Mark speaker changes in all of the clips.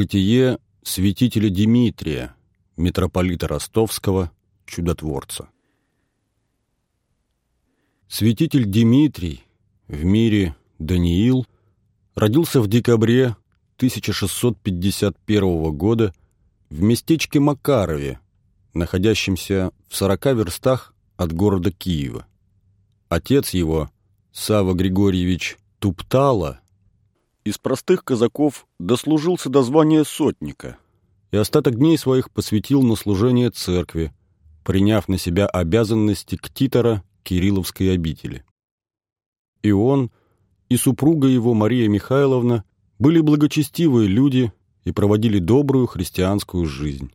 Speaker 1: Житие святителя Димитрия, митрополита Ростовского, чудотворца. Святитель Димитрий, в мире Даниил, родился в декабре 1651 года в местечке Макарове, находящемся в 40 верстах от города Киева. Отец его, Сава Григорьевич Туптала, из простых казаков дослужился до звания сотника и остаток дней своих посвятил на служение церкви, приняв на себя обязанности ктитора Кирилловской обители. И он, и супруга его Мария Михайловна были благочестивые люди и проводили добрую христианскую жизнь.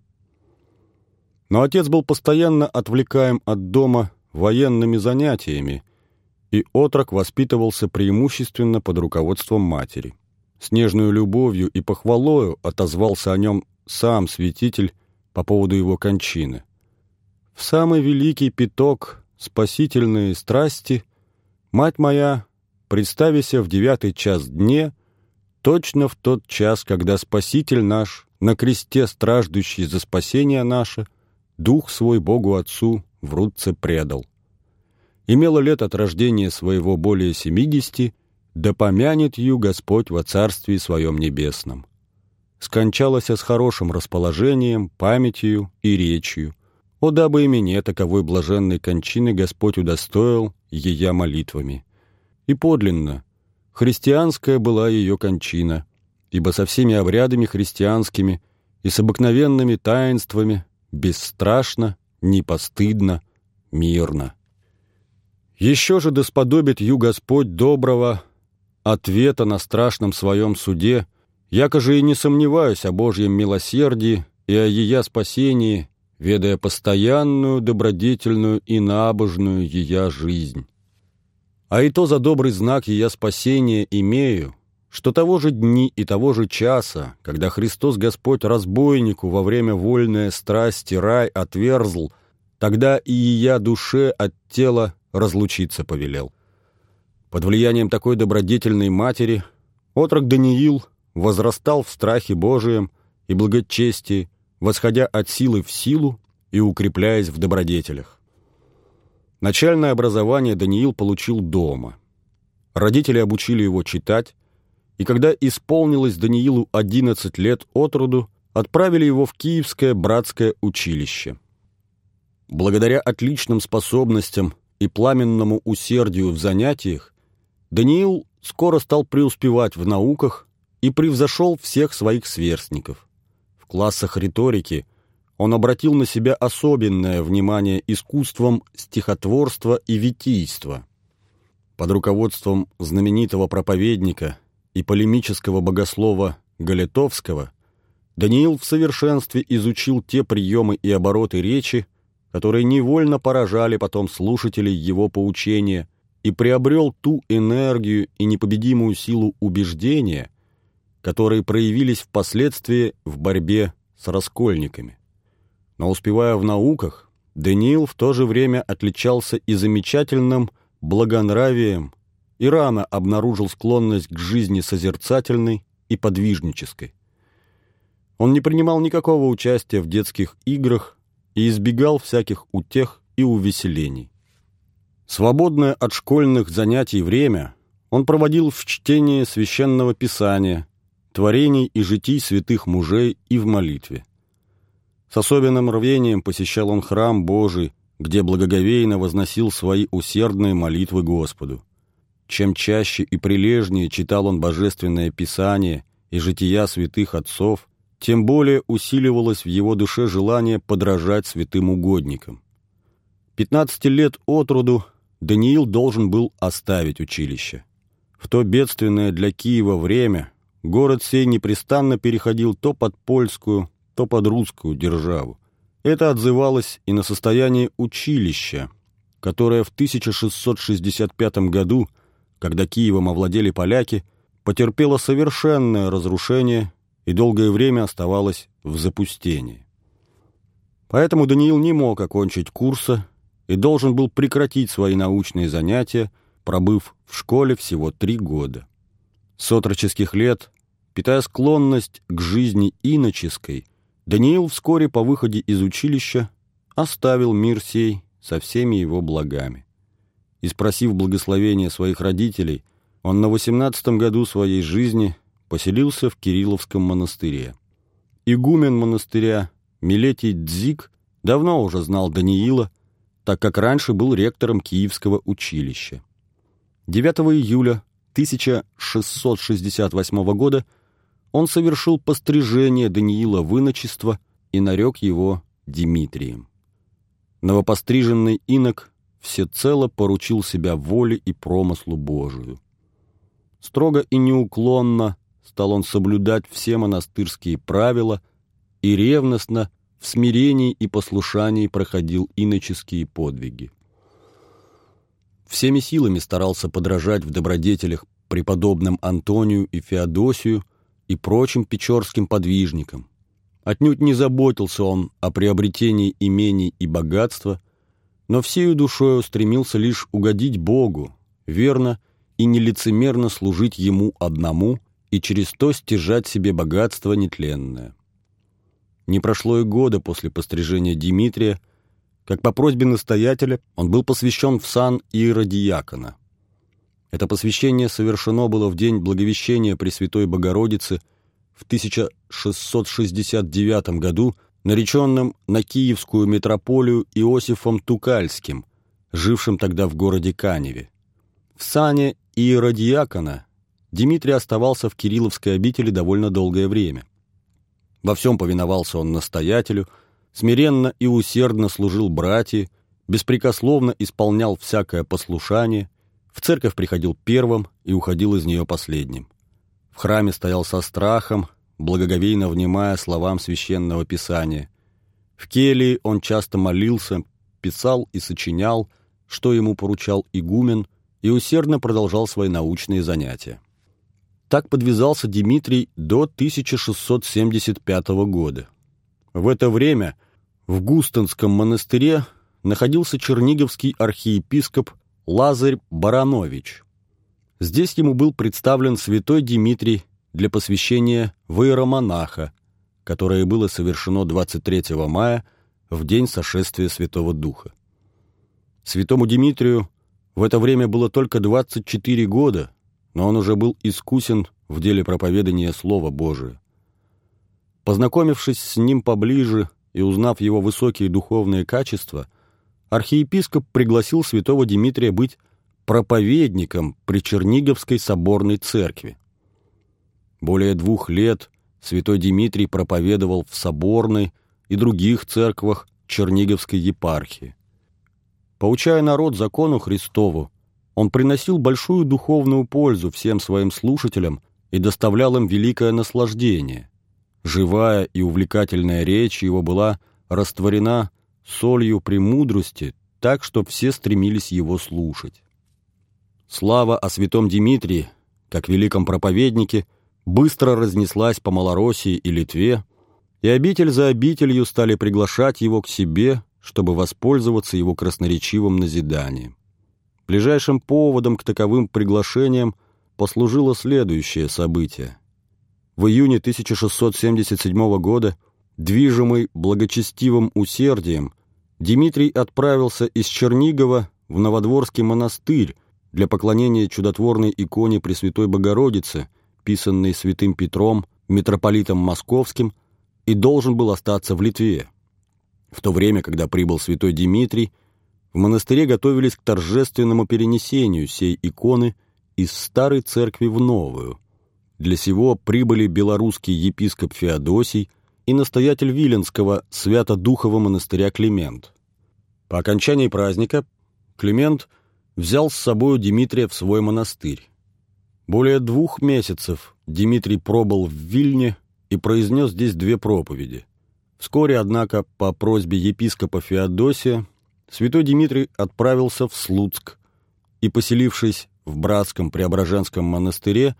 Speaker 1: Но отец был постоянно отвлекаем от дома военными занятиями, и отрок воспитывался преимущественно под руководством матери. С нежной любовью и похвалою отозвался о нем сам святитель по поводу его кончины. В самый великий пяток спасительные страсти мать моя, представися в девятый час дне, точно в тот час, когда Спаситель наш, на кресте страждущий за спасение наше, дух свой Богу Отцу в рудце предал. Имела лет от рождения своего более семидесяти, да помянет ю Господь во Царстве Своем Небесном. Скончалась с хорошим расположением, памятью и речью. О, дабы и мне таковой блаженной кончины Господь удостоил ея молитвами. И подлинно, христианская была ее кончина, ибо со всеми обрядами христианскими и с обыкновенными таинствами бесстрашно, непостыдно, мирно. Еще же досподобит ю Господь доброго ответа на страшном своем суде, якоже и не сомневаюсь о Божьем милосердии и о ее спасении, ведая постоянную, добродетельную и набожную ее жизнь. А и то за добрый знак ее спасения имею, что того же дни и того же часа, когда Христос Господь разбойнику во время вольной страсти рай отверзл, тогда и ее душе от тела разлучиться повелел. Под влиянием такой добродетельной матери отрок Даниил возрастал в страхе Божием и благочестии, восходя от силы в силу и укрепляясь в добродетелях. Начальное образование Даниил получил дома. Родители обучили его читать, и когда исполнилось Даниилу 11 лет от роду, отправили его в Киевское братское училище. Благодаря отличным способностям и пламенному усердию в занятиях Даниил скоро стал преуспевать в науках и превзошел всех своих сверстников. В классах риторики он обратил на себя особенное внимание искусством стихотворства и витийства. Под руководством знаменитого проповедника и полемического богослова Галетовского Даниил в совершенстве изучил те приемы и обороты речи, которые невольно поражали потом слушателей его поучения и приобрел ту энергию и непобедимую силу убеждения, которые проявились впоследствии в борьбе с раскольниками. Но успевая в науках, Даниил в то же время отличался и замечательным благонравием и рано обнаружил склонность к жизни созерцательной и подвижнической. Он не принимал никакого участия в детских играх и избегал всяких утех и увеселений. Свободное от школьных занятий время он проводил в чтении священного писания, творений и житий святых мужей и в молитве. С особенным рвением посещал он храм Божий, где благоговейно возносил свои усердные молитвы Господу. Чем чаще и прилежнее читал он божественное писание и жития святых отцов, тем более усиливалось в его душе желание подражать святым угодникам. Пятнадцати лет от роду Даниил должен был оставить училище. В то бедственное для Киева время город сей непрестанно переходил то под польскую, то под русскую державу. Это отзывалось и на состояние училища, которое в 1665 году, когда Киевом овладели поляки, потерпело совершенное разрушение и долгое время оставалось в запустении. Поэтому Даниил не мог окончить курса и должен был прекратить свои научные занятия, пробыв в школе всего три года. С отроческих лет питая склонность к жизни иноческой, Даниил вскоре по выходе из училища оставил мир сей со всеми его благами. И спросив благословения своих родителей, он на восемнадцатом году своей жизни поселился в Кирилловском монастыре. Игумен монастыря Милетий Дзик давно уже знал Даниила, так как раньше был ректором Киевского училища. 9 июля 1668 года он совершил пострижение Даниила в иночество и нарек его Димитрием. Новопостриженный инок всецело поручил себя воле и промыслу Божию. Строго и неуклонно стал он соблюдать все монастырские правила и ревностно в смирении и послушании проходил иноческие подвиги. Всеми силами старался подражать в добродетелях преподобным Антонию и Феодосию и прочим печорским подвижникам. Отнюдь не заботился он о приобретении имений и богатства, но всею душою стремился лишь угодить Богу, верно и нелицемерно служить Ему одному и через то стяжать себе богатство нетленное. Не прошло и года после пострижения Дмитрия, как по просьбе настоятеля он был посвящен в сан иеродиакона. Это посвящение совершено было в день Благовещения Пресвятой Богородицы в 1669 году, нареченным на Киевскую митрополию Иосифом Тукальским, жившим тогда в городе Каневе. В сане иеродиакона Дмитрий оставался в Кирилловской обители довольно долгое время. Во всем повиновался он настоятелю, смиренно и усердно служил братьям, беспрекословно исполнял всякое послушание, в церковь приходил первым и уходил из нее последним. В храме стоял со страхом, благоговейно внимая словам священного писания. В келии он часто молился, писал и сочинял, что ему поручал игумен, и усердно продолжал свои научные занятия. Так подвязался Дмитрий до 1675 года. В это время в Густонском монастыре находился черниговский архиепископ Лазарь Баранович. Здесь ему был представлен святой Дмитрий для посвящения в иеромонаха, которое было совершено 23 мая в день сошествия Святого Духа. Святому Дмитрию в это время было только 24 года, но он уже был искусен в деле проповедания Слова Божия. Познакомившись с ним поближе и узнав его высокие духовные качества, архиепископ пригласил святого Дмитрия быть проповедником при Черниговской соборной церкви. Более двух лет святой Дмитрий проповедовал в соборной и других церквах Черниговской епархии. Поучая народ закону Христову, он приносил большую духовную пользу всем своим слушателям и доставлял им великое наслаждение. Живая и увлекательная речь его была растворена солью премудрости, так что все стремились его слушать. Слава о святом Дмитрии, как великом проповеднике, быстро разнеслась по Малороссии и Литве, и обитель за обителью стали приглашать его к себе, чтобы воспользоваться его красноречивым назиданием. Ближайшим поводом к таковым приглашениям послужило следующее событие. В июне 1677 года, движимый благочестивым усердием, Дмитрий отправился из Чернигова в Новодворский монастырь для поклонения чудотворной иконе Пресвятой Богородицы, писанной святым Петром, митрополитом Московским, и должен был остаться в Литве. В то время, когда прибыл святой Дмитрий, в монастыре готовились к торжественному перенесению сей иконы из старой церкви в новую. Для сего прибыли белорусский епископ Феодосий и настоятель Виленского Свято-Духового монастыря Климент. По окончании праздника Климент взял с собой Дмитрия в свой монастырь. Более двух месяцев Дмитрий пробыл в Вильне и произнес здесь две проповеди. Вскоре, однако, по просьбе епископа Феодосия, святой Дмитрий отправился в Слуцк и, поселившись в братском Преображенском монастыре,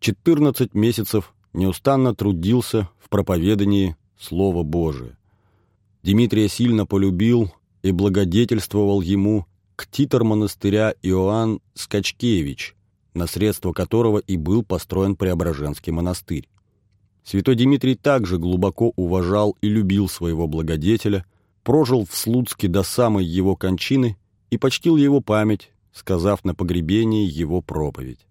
Speaker 1: 14 месяцев неустанно трудился в проповедании Слова Божия. Дмитрия сильно полюбил и благодетельствовал ему ктитор монастыря Иоанн Скачкевич, на средства которого и был построен Преображенский монастырь. Святой Дмитрий также глубоко уважал и любил своего благодетеля, прожил в Слуцке до самой его кончины и почтил его память, сказав на погребении его проповедь.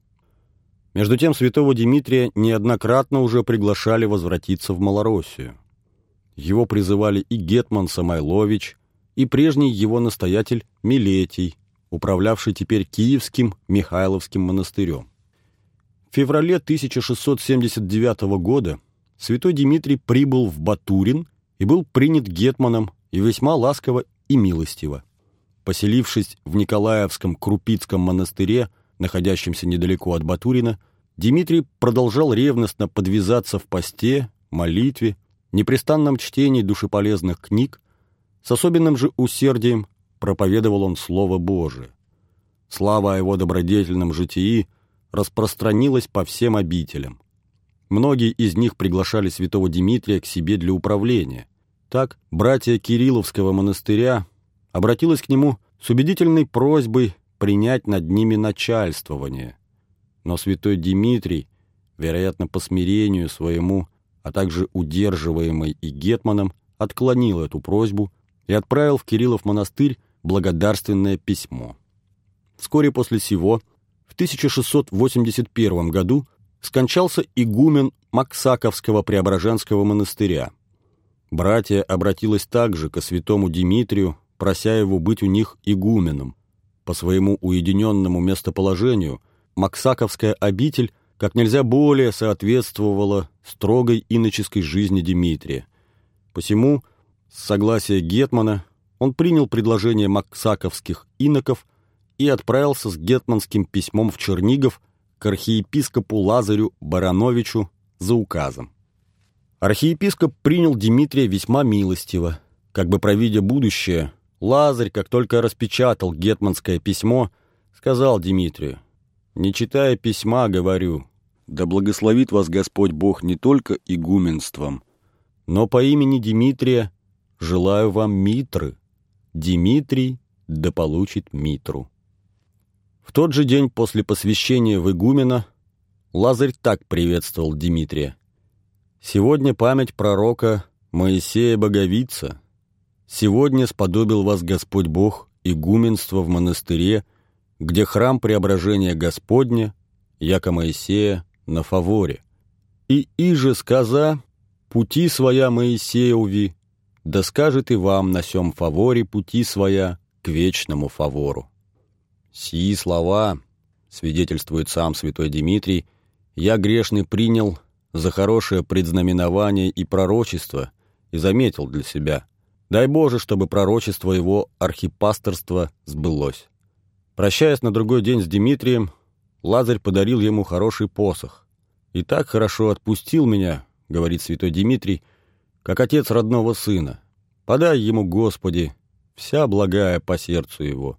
Speaker 1: Между тем святого Дмитрия неоднократно уже приглашали возвратиться в Малороссию. Его призывали и Гетман Самойлович, и прежний его настоятель Милетий, управлявший теперь Киевским Михайловским монастырем. В феврале 1679 года святой Дмитрий прибыл в Батурин и был принят гетманом и весьма ласково и милостиво. Поселившись в Николаевском Крупицком монастыре, находящемся недалеко от Батурина, Дмитрий продолжал ревностно подвязаться в посте, молитве, непрестанном чтении душеполезных книг, с особенным же усердием проповедовал он Слово Божие. Слава о его добродетельном житии распространилась по всем обителям. Многие из них приглашали святого Дмитрия к себе для управления. Так, братья Кирилловского монастыря обратилась к нему с убедительной просьбой принять над ними начальствование. Но святой Дмитрий, вероятно, по смирению своему, а также удерживаемый и Гетманом, отклонил эту просьбу и отправил в Кириллов монастырь благодарственное письмо. Вскоре после сего, в 1681 году, скончался игумен Максаковского Преображенского монастыря. Братья обратилась также ко святому Дмитрию, прося его быть у них игуменом. По своему уединенному местоположению Максаковская обитель как нельзя более соответствовала строгой иноческой жизни Дмитрия. Посему, с согласия Гетмана, он принял предложение максаковских иноков и отправился с гетманским письмом в Чернигов к архиепископу Лазарю Барановичу за указом. Архиепископ принял Дмитрия весьма милостиво. Как бы провидя будущее, Лазарь, как только распечатал гетманское письмо, сказал Дмитрию, «Не читая письма, говорю, да благословит вас Господь Бог не только игуменством, но по имени Дмитрия желаю вам Митры. Дмитрий да получит Митру». В тот же день после посвящения в игумена Лазарь так приветствовал Дмитрия. «Сегодня память пророка Моисея Боговица. Сегодня сподобил вас Господь Бог игуменство в монастыре, где храм преображения Господня, яко Моисея, на фаворе. И иже сказа, пути своя Моисееви, да скажет и вам на сем фаворе пути своя к вечному фавору. Сии слова, свидетельствует сам святой Дмитрий, я грешный принял за хорошее предзнаменование и пророчество и заметил для себя. Дай Боже, чтобы пророчество его архипасторства сбылось. Прощаясь на другой день с Дмитрием, Лазарь подарил ему хороший посох. «И так хорошо отпустил меня», — говорит святой Дмитрий, «как отец родного сына. Подай ему, Господи, вся благая по сердцу его».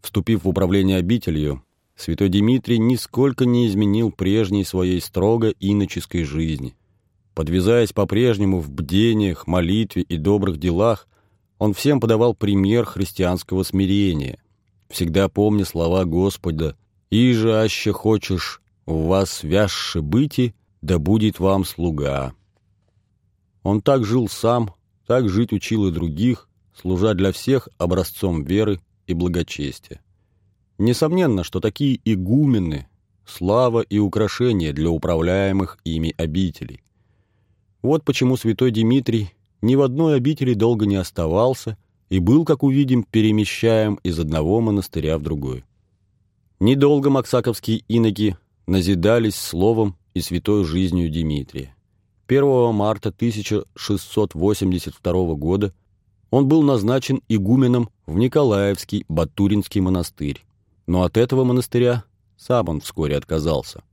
Speaker 1: Вступив в управление обителью, святой Дмитрий нисколько не изменил прежней своей строго иноческой жизни. Подвязаясь по-прежнему в бдениях, молитве и добрых делах, он всем подавал пример христианского смирения, всегда помня слова Господа «И же, аще хочешь, в вас вязше быти, да будет вам слуга». Он так жил сам, так жить учил и других, служа для всех образцом веры и благочестия. Несомненно, что такие игумены – слава и украшение для управляемых ими обителей. Вот почему святой Дмитрий ни в одной обители долго не оставался и был, как увидим, перемещаем из одного монастыря в другой. Недолго максаковские иноки назидались словом и святой жизнью Дмитрия. 1 марта 1682 года он был назначен игуменом в Николаевский Батуринский монастырь. Но от этого монастыря сам он вскоре отказался.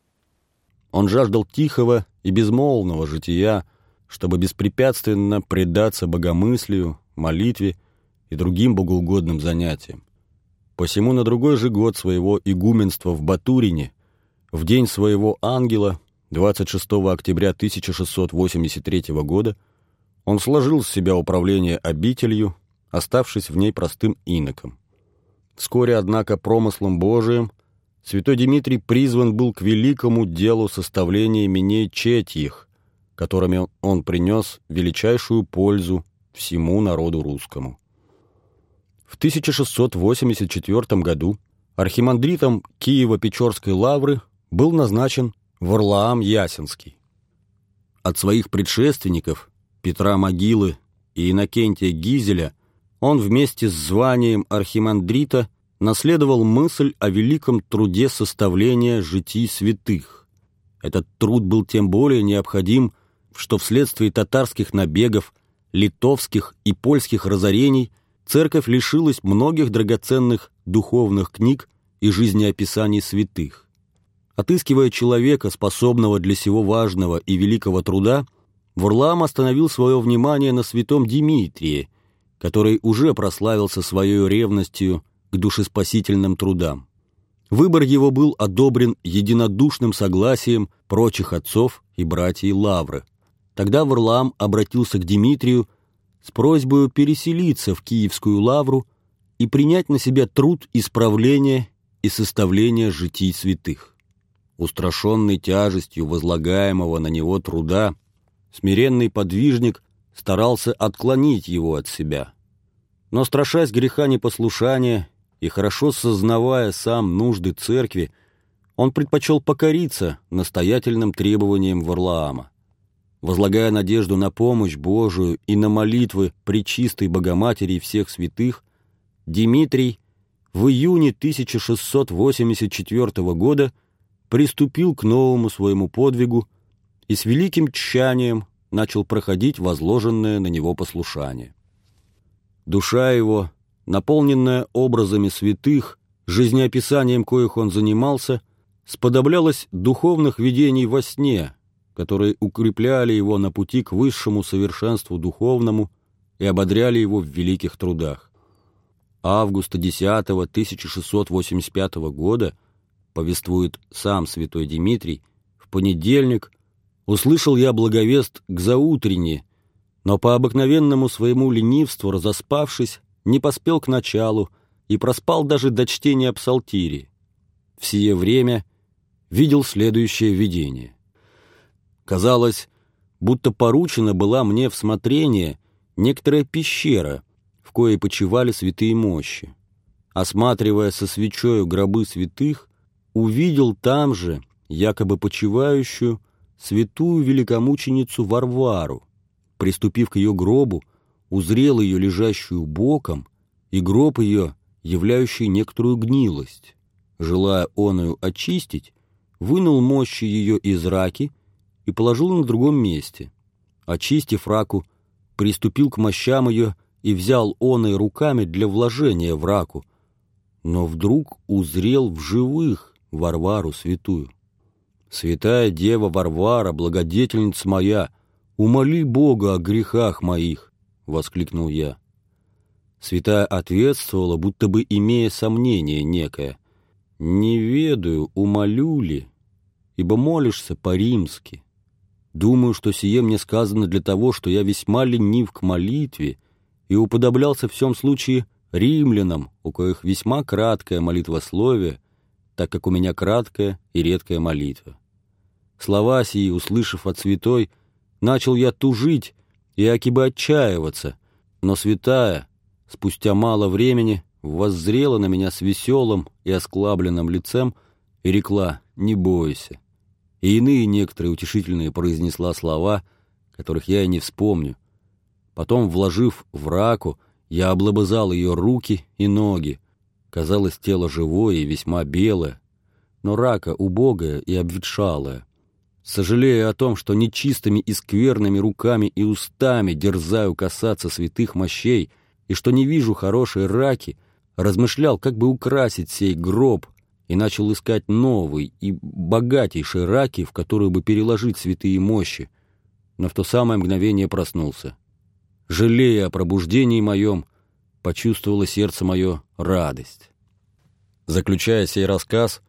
Speaker 1: Он жаждал тихого и безмолвного жития, чтобы беспрепятственно предаться богомыслию, молитве и другим богоугодным занятиям. Посему на другой же год своего игуменства в Батурине, в день своего ангела, 26 октября 1683 года, он сложил с себя управление обителью, оставшись в ней простым иноком. Вскоре, однако, промыслом Божиим святой Дмитрий призван был к великому делу составления именей четьих, которыми он принес величайшую пользу всему народу русскому. В 1684 году архимандритом Киево-Печорской лавры был назначен Варлаам Ясинский. От своих предшественников Петра Могилы и Иннокентия Гизеля он вместе с званием архимандрита наследовал мысль о великом труде составления житий святых. Этот труд был тем более необходим, что вследствие татарских набегов, литовских и польских разорений церковь лишилась многих драгоценных духовных книг и жизнеописаний святых. Отыскивая человека, способного для сего важного и великого труда, Вурлам остановил свое внимание на святом Димитрии, который уже прославился своей ревностью к душеспасительным трудам. Выбор его был одобрен единодушным согласием прочих отцов и братьев Лавры. Тогда Варлам обратился к Димитрию с просьбой переселиться в Киевскую Лавру и принять на себя труд исправления и составления житий святых. Устрашенный тяжестью возлагаемого на него труда, смиренный подвижник старался отклонить его от себя. Но, страшась греха непослушания и хорошо сознавая сам нужды церкви, он предпочел покориться настоятельным требованиям Варлаама. Возлагая надежду на помощь Божию и на молитвы Пречистой Богоматери и всех святых, Дмитрий в июне 1684 года приступил к новому своему подвигу и с великим тщанием начал проходить возложенное на него послушание. Душа его, наполненная образами святых, жизнеописанием коих он занимался, сподоблялась духовных видений во сне, которые укрепляли его на пути к высшему совершенству духовному и ободряли его в великих трудах. Августа 10 1685 года, повествует сам святой Дмитрий, в понедельник услышал я благовест к заутренне, но по обыкновенному своему ленивству, разоспавшись, не поспел к началу и проспал даже до чтения псалтири. В сие время видел следующее видение. Казалось, будто поручена была мне в смотрение некоторая пещера, в коей почивали святые мощи. Осматривая со свечою гробы святых, увидел там же, якобы почивающую, святую великомученицу Варвару. Приступив к ее гробу, узрел ее лежащую боком, и гроб ее, являющий некоторую гнилость. Желая оную очистить, вынул мощи ее из раки и положил на другом месте. Очистив раку, приступил к мощам ее и взял оной руками для вложения в раку, но вдруг узрел в живых Варвару святую. «Святая Дева Варвара, благодетельница моя, умоли Бога о грехах моих!» — воскликнул я. Святая ответствовала, будто бы имея сомнение некое. «Не ведаю, умолю ли, ибо молишься по-римски. Думаю, что сие мне сказано для того, что я весьма ленив к молитве и уподоблялся в всем случае римлянам, у коих весьма краткое молитвословие, так как у меня краткая и редкая молитва. Слова сии, услышав от святой, начал я тужить и акибы отчаиваться, но святая, спустя мало времени, воззрела на меня с веселым и осклабленным лицем и рекла «Не бойся, и иные некоторые утешительные произнесла слова, которых я и не вспомню. Потом, вложив в раку, я облобызал ее руки и ноги. Казалось, тело живое и весьма белое, но рака убогая и обветшалая. Сожалея о том, что нечистыми и скверными руками и устами дерзаю касаться святых мощей, и что не вижу хорошей раки, размышлял, как бы украсить сей гроб, и начал искать новый и богатейший раки, в которую бы переложить святые мощи, но в то самое мгновение проснулся. Жалея о пробуждении моем, почувствовало сердце мое радость. Заключая сей рассказ,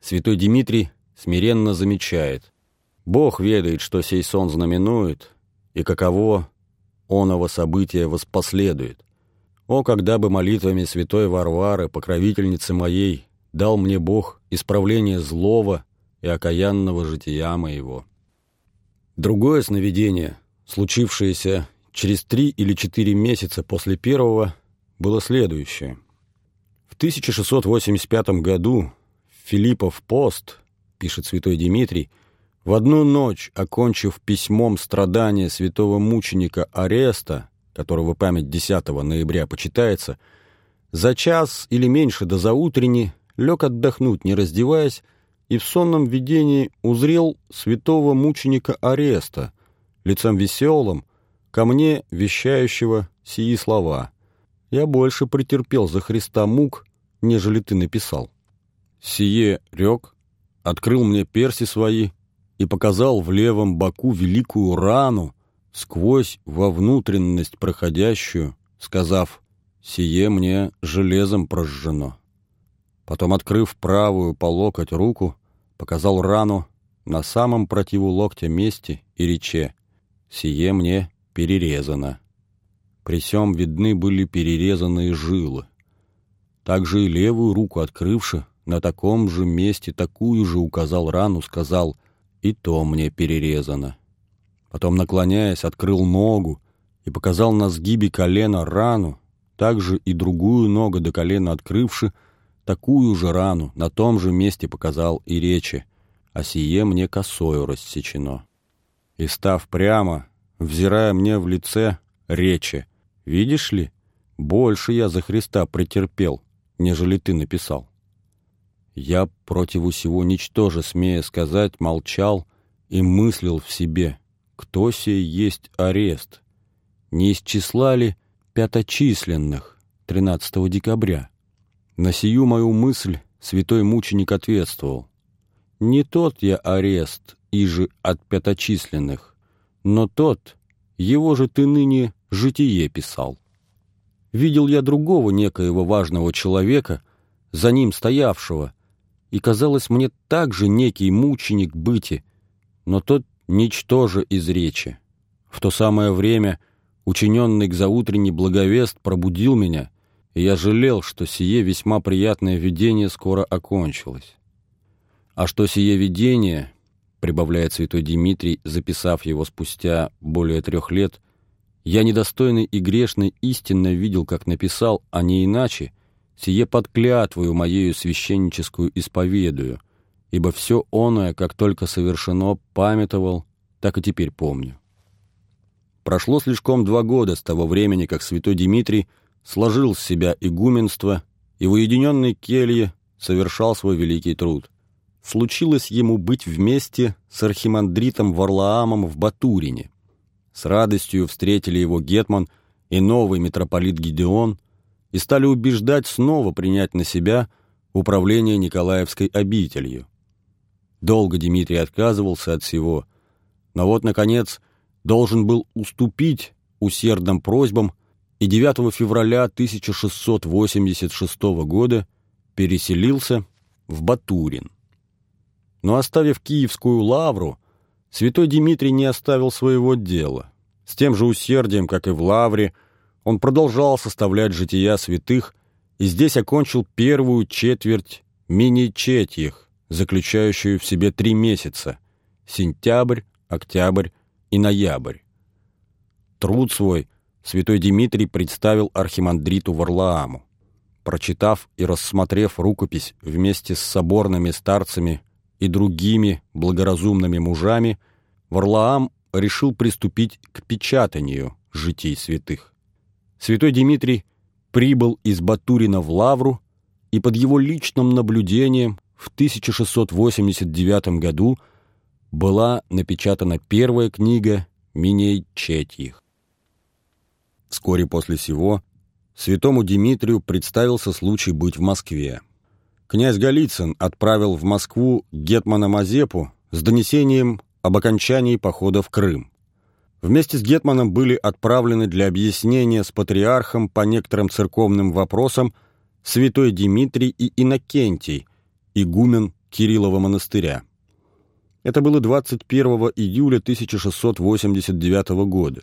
Speaker 1: святой Дмитрий смиренно замечает. Бог ведает, что сей сон знаменует, и каково оного события воспоследует. О, когда бы молитвами святой Варвары, покровительницы моей, дал мне Бог исправление злого и окаянного жития моего. Другое сновидение, случившееся через три или четыре месяца после первого, было следующее. В 1685 году Филиппов пост, пишет святой Дмитрий, в одну ночь, окончив письмом страдания святого мученика Ареста, которого память 10 ноября почитается, за час или меньше до заутренни лег отдохнуть, не раздеваясь, и в сонном видении узрел святого мученика Ареста, лицом веселым, ко мне вещающего сии слова. «Я больше претерпел за Христа мук, нежели ты написал». Сие рек, открыл мне перси свои и показал в левом боку великую рану, сквозь во внутренность проходящую, сказав «Сие мне железом прожжено». Потом, открыв правую по локоть руку, показал рану на самом противу локтя месте и рече «Сие мне перерезано». При сём видны были перерезанные жилы. Также и левую руку открывши, на таком же месте такую же указал рану, сказал «И то мне перерезано». Потом, наклоняясь, открыл ногу и показал на сгибе колена рану, также и другую ногу до колена открывши, такую же рану на том же месте показал и речи, а сие мне косою рассечено. И став прямо, взирая мне в лице, речи, видишь ли, больше я за Христа претерпел, нежели ты написал. Я против всего ничтоже, смея сказать, молчал и мыслил в себе, кто сей есть арест, не из числа ли пяточисленных 13 декабря. На сию мою мысль святой мученик ответствовал. Не тот я арест, иже от пяточисленных, но тот, его же ты ныне житие писал. Видел я другого некоего важного человека, за ним стоявшего, и казалось мне также некий мученик быти, но тот ничтоже из речи. В то самое время учиненный к заутренний благовест пробудил меня, и я жалел, что сие весьма приятное видение скоро окончилось. А что сие видение, прибавляет святой Дмитрий, записав его спустя более трех лет, я недостойный и грешный истинно видел, как написал, а не иначе, сие под клятвою моею священническую исповедую, ибо все оное, как только совершено, памятовал, так и теперь помню. Прошло слишком два года с того времени, как святой Дмитрий сложил с себя игуменство и в уединенной келье совершал свой великий труд. Случилось ему быть вместе с архимандритом Варлаамом в Батурине. С радостью встретили его Гетман и новый митрополит Гидеон, и стали убеждать снова принять на себя управление Николаевской обителью. Долго Дмитрий отказывался от всего, но вот, наконец, должен был уступить усердным просьбам и 9 февраля 1686 года переселился в Батурин. Но оставив Киевскую лавру, святой Дмитрий не оставил своего дела. С тем же усердием, как и в лавре, он продолжал составлять жития святых и здесь окончил первую четверть мини-четьих, заключающую в себе три месяца – сентябрь, октябрь и ноябрь. Труд свой святой Дмитрий представил архимандриту Варлааму. Прочитав и рассмотрев рукопись вместе с соборными старцами и другими благоразумными мужами, Варлаам решил приступить к печатанию житий святых. Святой Дмитрий прибыл из Батурина в Лавру, и под его личным наблюдением в 1689 году была напечатана первая книга Миней Четьих. Вскоре после сего святому Дмитрию представился случай быть в Москве. Князь Голицын отправил в Москву Гетмана Мазепу с донесением об окончании похода в Крым. Вместе с Гетманом были отправлены для объяснения с патриархом по некоторым церковным вопросам святой Дмитрий и Иннокентий, игумен Кириллова монастыря. Это было 21 июля 1689 года.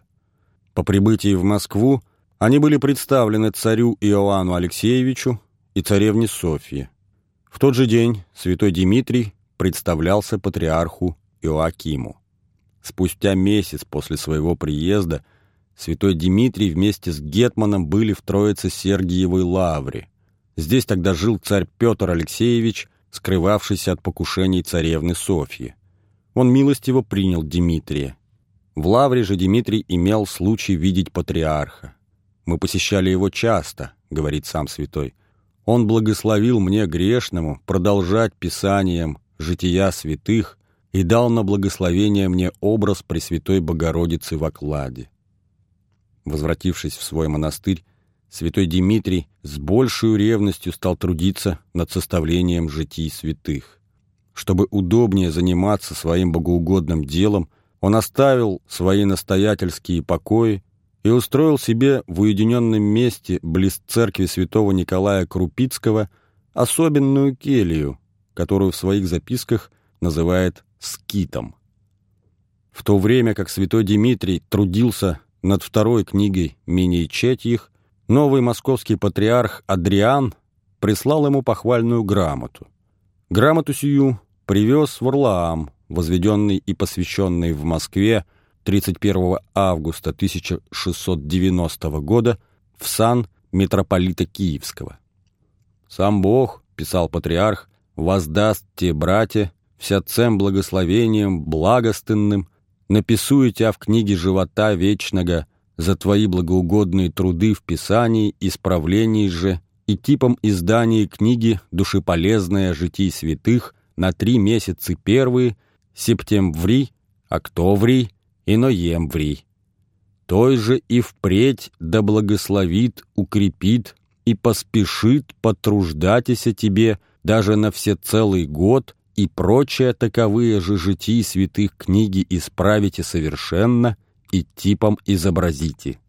Speaker 1: По прибытии в Москву они были представлены царю Иоанну Алексеевичу и царевне Софье. В тот же день святой Дмитрий представлялся патриарху Иоакиму. Спустя месяц после своего приезда святой Дмитрий вместе с Гетманом были в Троице-Сергиевой лавре. Здесь тогда жил царь Петр Алексеевич, скрывавшийся от покушений царевны Софьи. Он милостиво принял Дмитрия. В лавре же Дмитрий имел случай видеть патриарха. «Мы посещали его часто», — говорит сам святой. «Он благословил мне грешному продолжать писанием жития святых и дал на благословение мне образ Пресвятой Богородицы в окладе». Возвратившись в свой монастырь, святой Дмитрий с большей ревностью стал трудиться над составлением житий святых. Чтобы удобнее заниматься своим богоугодным делом, он оставил свои настоятельские покои и устроил себе в уединенном месте близ церкви святого Николая Крупицкого особенную келью, которую в своих записках называет «скитом». В то время как святой Дмитрий трудился над второй книгой Миней Четьих, новый московский патриарх Адриан прислал ему похвальную грамоту. Грамоту сию привез в Орлаам, возведенный и посвященный в Москве 31 августа 1690 года в сан митрополита Киевского. «Сам Бог, — писал патриарх, — воздаст те, братья, всяцем благословением благостынным, написуете в книге живота вечного за твои благоугодные труды в писании, исправлении же и типом издания книги «Душеполезное житий святых» на три месяца первые, септември, октоври и ноември. Той же и впредь да благословит, укрепит и поспешит потруждатися тебе даже на все целый год и прочее таковые же житии святых книги исправите совершенно и типом изобразите.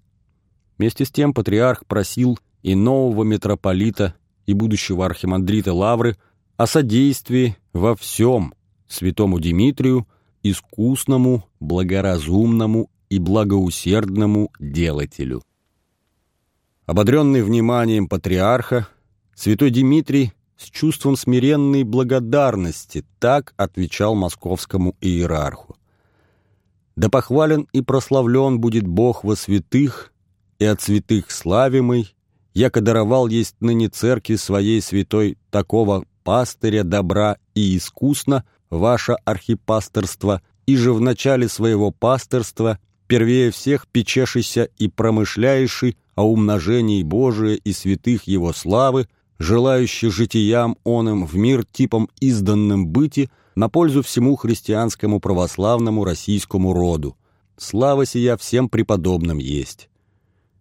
Speaker 1: Вместе с тем патриарх просил и нового митрополита, и будущего архимандрита Лавры о содействии во всем святому Дмитрию, искусному, благоразумному и благоусердному делателю. Ободренный вниманием патриарха, святой Дмитрий с чувством смиренной благодарности так отвечал московскому иерарху. «Да похвален и прославлен будет Бог во святых, и от святых славимый, яко даровал есть ныне церкви своей святой такого пастыря добра и искусно ваше архипасторство, и же в начале своего пасторства первее всех печешися и промышляющий о умножении Божия и святых его славы, желающий житиям оным в мир типом изданным быти на пользу всему христианскому православному российскому роду. Слава сия всем преподобным есть.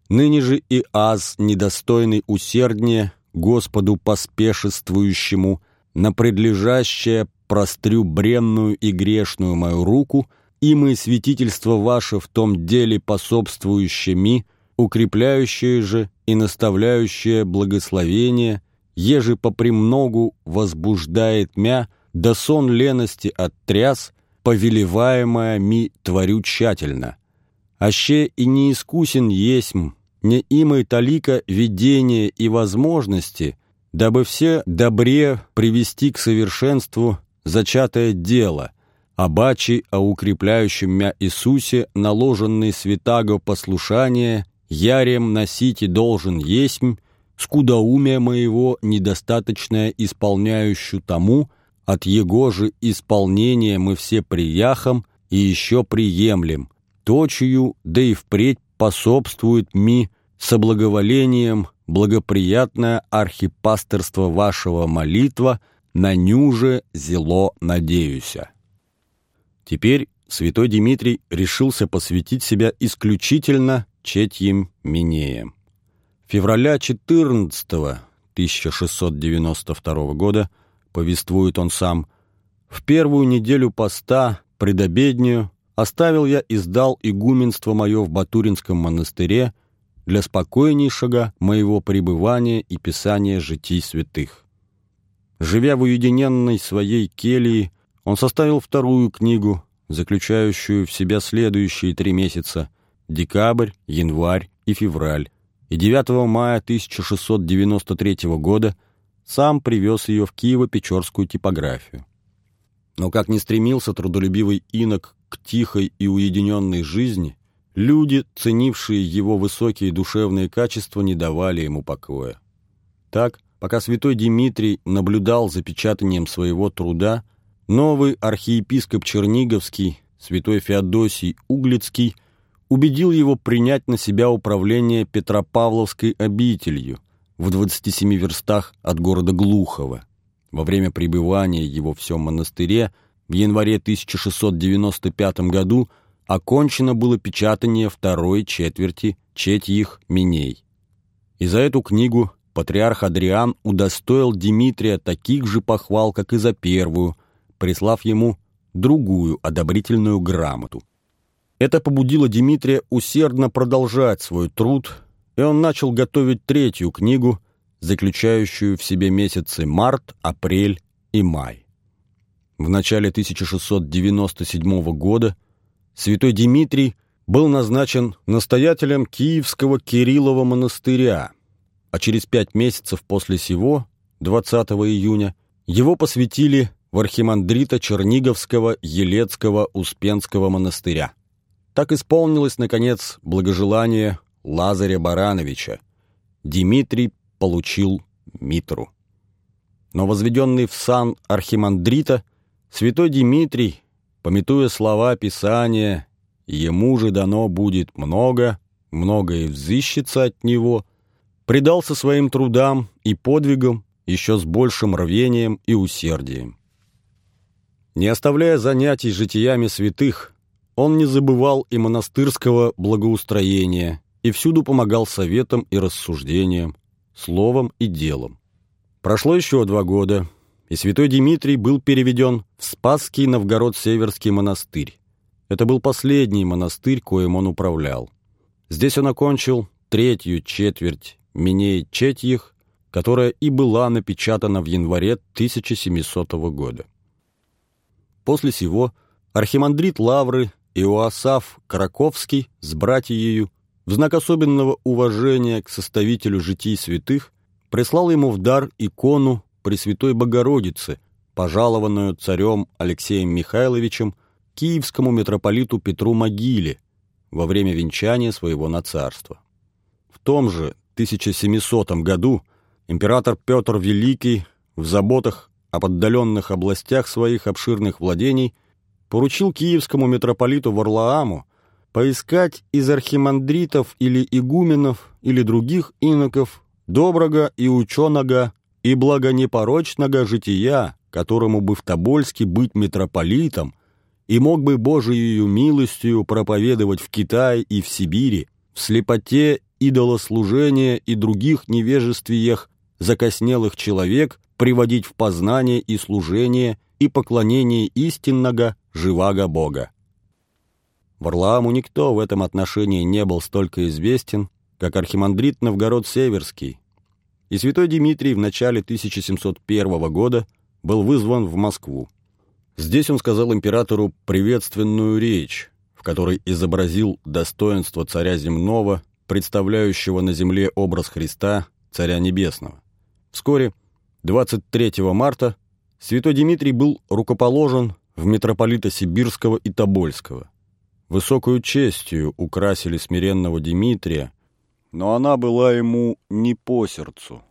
Speaker 1: Ныне же и аз, недостойный усерднее, Господу поспешествующему, на предлежащее прострю бренную и грешную мою руку, и мы святительство ваше в том деле пособствующее ми, укрепляющее же и наставляющее благословение, еже попремногу возбуждает мя, да сон лености оттряс, повелеваемая ми творю тщательно. Аще и не искусен есмь, не имой талика видения и возможности, дабы все добре привести к совершенству зачатое дело, обачи о укрепляющем мя Иисусе наложенный святаго послушание ярем носите должен есмь, скудоумие моего недостаточное исполняющую тому, от его же исполнения мы все прияхом и еще приемлем, точию, да и впредь пособствует ми соблаговолением благоприятное архипастерство вашего молитва, на нюже зело надеюся. Теперь святой Дмитрий решился посвятить себя исключительно четьим Минеям. Февраля 14 1692 года, повествует он сам, в первую неделю поста, предобеднюю, оставил я и сдал игуменство мое в Батуринском монастыре для спокойнейшего моего пребывания и писания житий святых. Живя в уединенной своей келье, он составил вторую книгу, заключающую в себя следующие три месяца – декабрь, январь и февраль, и 9 мая 1693 года сам привез ее в Киево-Печорскую типографию. Но как ни стремился трудолюбивый инок к тихой и уединенной жизни, люди, ценившие его высокие душевные качества, не давали ему покоя. Так, пока святой Дмитрий наблюдал за печатанием своего труда, новый архиепископ Черниговский, святой Феодосий Углицкий, убедил его принять на себя управление Петропавловской обителью в 27 верстах от города Глухово. Во время пребывания его в всем монастыре в январе 1695 году окончено было печатание второй четверти четьих миней. И за эту книгу патриарх Адриан удостоил Дмитрия таких же похвал, как и за первую, прислав ему другую одобрительную грамоту. Это побудило Дмитрия усердно продолжать свой труд, и он начал готовить третью книгу, заключающую в себе месяцы март, апрель и май. В начале 1697 года святой Дмитрий был назначен настоятелем Киевского Кириллова монастыря, а через пять месяцев после сего, 20 июня, его посвятили в архимандрита Черниговского Елецкого Успенского монастыря. Так исполнилось, наконец, благожелание Лазаря Барановича. Дмитрий получил Митру. Но возведенный в сан архимандрита, святой Дмитрий, пометуя слова Писания, ему же дано будет много, многое взыщется от него, предался своим трудам и подвигам еще с большим рвением и усердием. Не оставляя занятий житиями святых, он не забывал и монастырского благоустроения и всюду помогал советам и рассуждениям, словом и делом. Прошло еще два года, и святой Дмитрий был переведен в Спасский Новгород-Северский монастырь. Это был последний монастырь, коим он управлял. Здесь он окончил третью четверть Миней Четьих, которая и была напечатана в январе 1700 года. После сего архимандрит Лавры Иоасаф Краковский с братьею в знак особенного уважения к составителю житий святых прислал ему в дар икону Пресвятой Богородицы, пожалованную царем Алексеем Михайловичем киевскому митрополиту Петру Могиле во время венчания своего на царство. В том же 1700 году император Петр Великий в заботах об отдаленных областях своих обширных владений поручил киевскому митрополиту Варлааму поискать из архимандритов или игуменов или других иноков доброго и ученого и благонепорочного жития, которому бы в Тобольске быть митрополитом, и мог бы Божией милостью проповедовать в Китае и в Сибири, в слепоте, идолослужения и других невежествиях закоснелых человек приводить в познание и служение и поклонение истинного живаго Бога. Варлааму никто в этом отношении не был столько известен, как архимандрит Новгород-Северский, и святой Дмитрий в начале 1701 года был вызван в Москву. Здесь он сказал императору приветственную речь, в которой изобразил достоинство царя земного, представляющего на земле образ Христа, царя небесного. Вскоре, 23 марта, святой Дмитрий был рукоположен в митрополита Сибирского и Тобольского. Высокую честью украсили смиренного Дмитрия, но она была ему не по сердцу.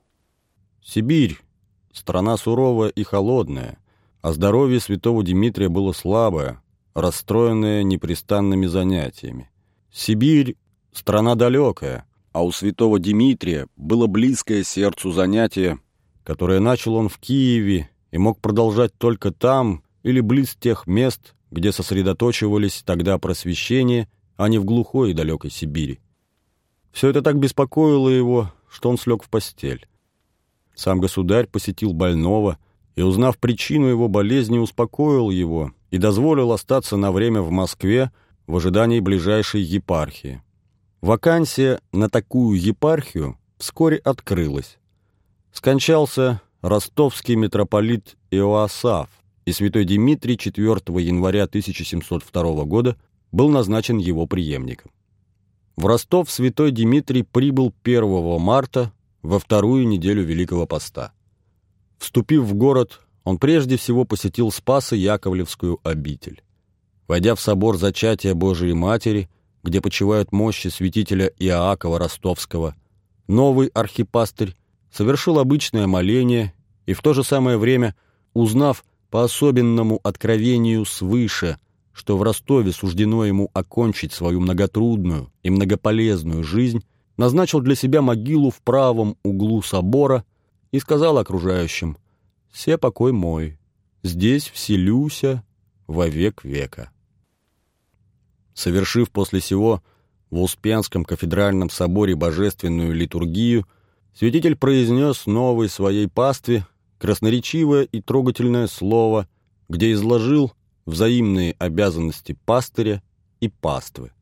Speaker 1: Сибирь — страна суровая и холодная, а здоровье святого Дмитрия было слабое, расстроенное непрестанными занятиями. Сибирь — страна далекая, а у святого Дмитрия было близкое сердцу занятие, которое начал он в Киеве и мог продолжать только там или близ тех мест, где сосредоточивались тогда просвещение, а не в глухой и далекой Сибири. Все это так беспокоило его, что он слег в постель. Сам государь посетил больного и, узнав причину его болезни, успокоил его и дозволил остаться на время в Москве в ожидании ближайшей епархии. Вакансия на такую епархию вскоре открылась. Скончался ростовский митрополит Иоасаф, и святой Дмитрий 4 января 1702 года был назначен его преемником. В Ростов святой Дмитрий прибыл 1 марта во вторую неделю Великого Поста. Вступив в город, он прежде всего посетил Спасо-Яковлевскую обитель. Войдя в собор Зачатия Божией Матери, где почивают мощи святителя Иоакова Ростовского, новый архипастырь совершил обычное моление и в то же самое время, узнав по особенному откровению свыше, что в Ростове суждено ему окончить свою многотрудную и многополезную жизнь, назначил для себя могилу в правом углу собора и сказал окружающим «Се покой мой, здесь вселюся во век века». Совершив после сего в Успенском кафедральном соборе божественную литургию, святитель произнес новой своей пастве красноречивое и трогательное слово, где изложил взаимные обязанности пастыря и паствы.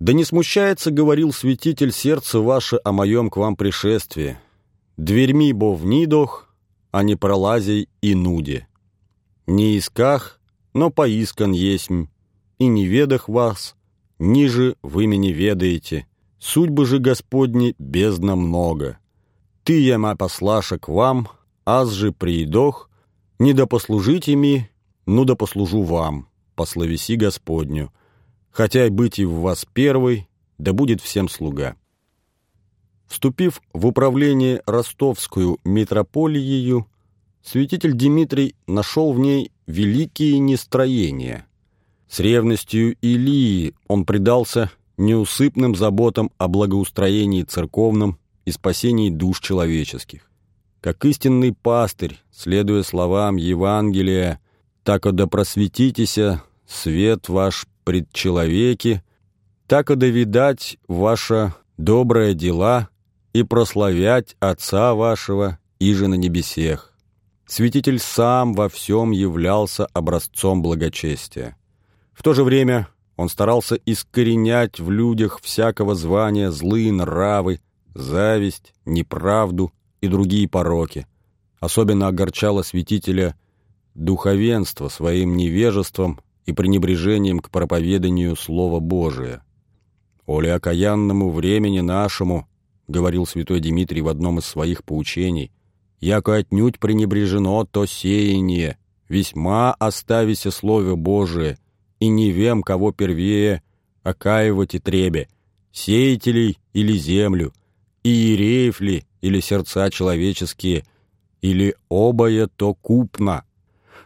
Speaker 1: «Да не смущается, — говорил святитель, — сердце ваше о моем к вам пришествии. Дверьми бо в нидох, а не пролазей и нуде. Не исках, но поискан есмь, и не ведах вас, ниже вы меня ведаете. Судьбы же Господни бездна много. Ты, яма послаша к вам, аз же приидох, не да послужите ми, ну да послужу вам, по словеси Господню. Хотя и быть и в вас первый, да будет всем слуга». Вступив в управление ростовскую митрополией, святитель Дмитрий нашел в ней великие нестроения. С ревностью Илии он предался неусыпным заботам о благоустроении церковном и спасении душ человеческих. Как истинный пастырь, следуя словам Евангелия, «Так да просветитеся, свет ваш пред человеки, так и да видать ваша добрые дела и прославять Отца вашего иже на небесех». Святитель сам во всем являлся образцом благочестия. В то же время он старался искоренять в людях всякого звания злые нравы, зависть, неправду и другие пороки. Особенно огорчало святителя духовенство своим невежеством и пренебрежением к проповеданию Слова Божия. «Оли окаянному времени нашему», — говорил святой Дмитрий в одном из своих поучений, «яко отнюдь пренебрежено то сеяние, весьма оставися Слове Божие, и не вем, кого первее окаивать и требе, сеятелей или землю, иереев ли или сердца человеческие, или обое то купно.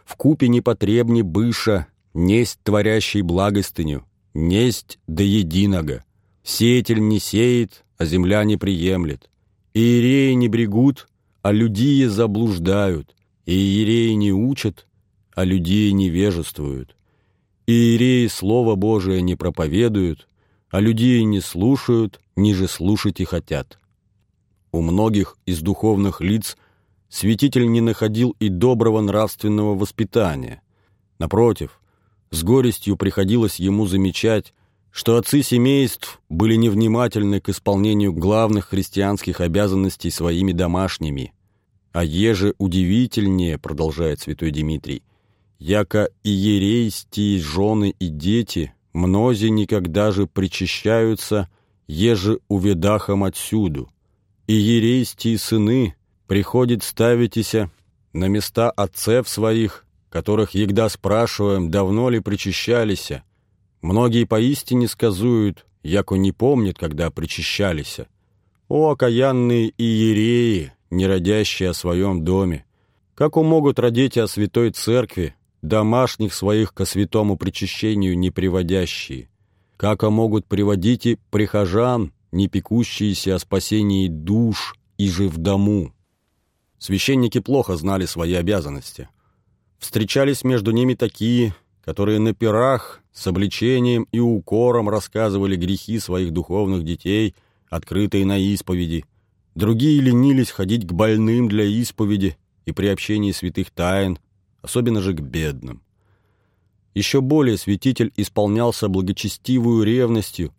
Speaker 1: В купе непотребни быша, несть творящий благостыню, несть до единого. Сеятель не сеет, а земля не приемлет. Иереи не брегут, а людие заблуждают. Иереи не учат, а людие невежествуют. Иереи Слово Божие не проповедуют, а людей не слушают, ниже слушать и хотят. У многих из духовных лиц святитель не находил и доброго нравственного воспитания. Напротив, с горестью приходилось ему замечать, что отцы семейств были невнимательны к исполнению главных христианских обязанностей своими домашними. А еже удивительнее, продолжает святой Дмитрий, яко иерейстии жены и дети, мнози никогда же причащаются, еже уведахом отсюду. Иерейстии сыны приходит ставитеся на места отцев своих, которых егда спрашиваем, давно ли причащались. Многие поистине сказуют, яко не помнят, когда причащались. О, окаянные иереи, не родящие о своем доме! Как умогут родить о святой церкви, домашних своих ко святому причащению не приводящие, как могут приводить и прихожан, не пекущиеся о спасении душ и же в дому. Священники плохо знали свои обязанности. Встречались между ними такие, которые на пирах с обличением и укором рассказывали грехи своих духовных детей, открытые на исповеди. Другие ленились ходить к больным для исповеди и при общении святых тайн, особенно же к бедным. Еще более святитель исполнялся благочестивую ревностью,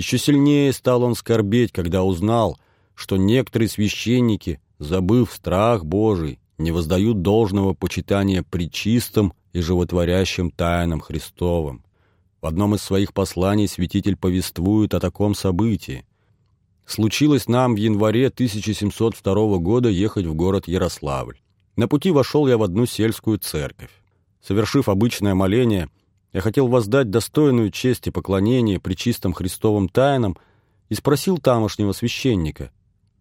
Speaker 1: еще сильнее стал он скорбеть, когда узнал, что некоторые священники, забыв страх Божий, не воздают должного почитания причистым и животворящим тайнам Христовым. В одном из своих посланий святитель повествует о таком событии. случилось нам в январе 1702 года ехать в город Ярославль. На пути вошел я в одну сельскую церковь. Совершив обычное моление, я хотел воздать достойную честь и поклонение при чистом Христовом тайнам и спросил тамошнего священника,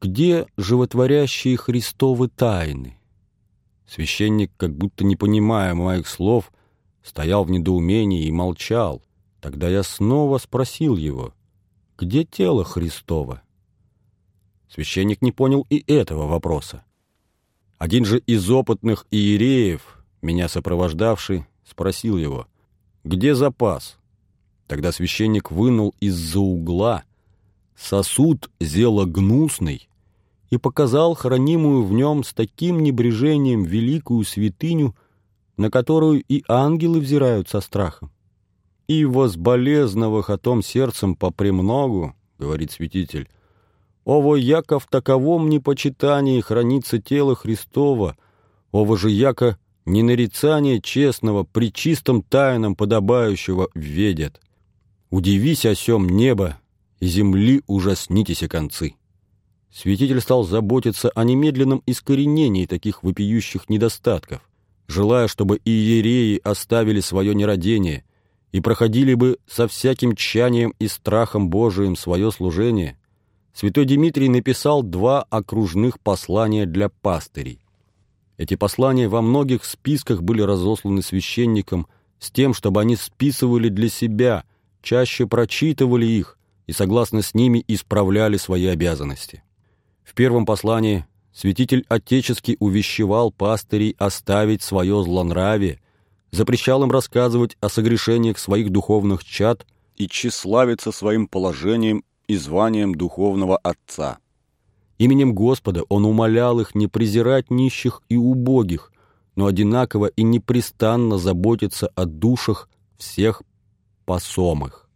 Speaker 1: где животворящие Христовы тайны? Священник, как будто не понимая моих слов, стоял в недоумении и молчал. Тогда я снова спросил его, где тело Христово? Священник не понял и этого вопроса. Один же из опытных иереев, меня сопровождавший, спросил его, где запас? Тогда священник вынул из-за угла сосуд зела гнусный и показал хранимую в нем с таким небрежением великую святыню, на которую и ангелы взирают со страхом. «И возболезновых о том сердцем попремногу, — говорит святитель, — ово яко в таковом непочитании хранится тело Христова, ово же яко ненарицание честного при чистом тайном подобающего ведет. Удивись о сем небо, и земли ужаснитесь концы». Святитель стал заботиться о немедленном искоренении таких вопиющих недостатков, желая, чтобы иереи оставили свое нерадение и проходили бы со всяким тщанием и страхом Божиим свое служение, святой Дмитрий написал два окружных послания для пастырей. Эти послания во многих списках были разосланы священникам с тем, чтобы они списывали для себя, чаще прочитывали их и, согласно с ними, исправляли свои обязанности. В первом послании святитель отечески увещевал пастырей оставить свое злонравие, запрещал им рассказывать о согрешениях своих духовных чад и тщеславиться своим положением и званием духовного отца. Именем Господа он умолял их не презирать нищих и убогих, но одинаково и непрестанно заботиться о душах всех посомых.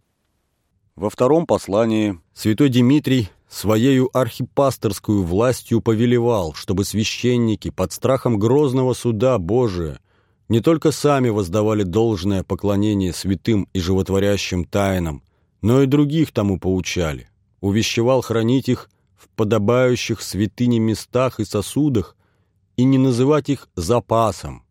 Speaker 1: Во втором послании святой Дмитрий своею архипасторскую властью повелевал, чтобы священники под страхом грозного суда Божия не только сами воздавали должное поклонение святым и животворящим тайнам, но и других тому поучали, увещевал хранить их в подобающих святыне местах и сосудах и не называть их запасом,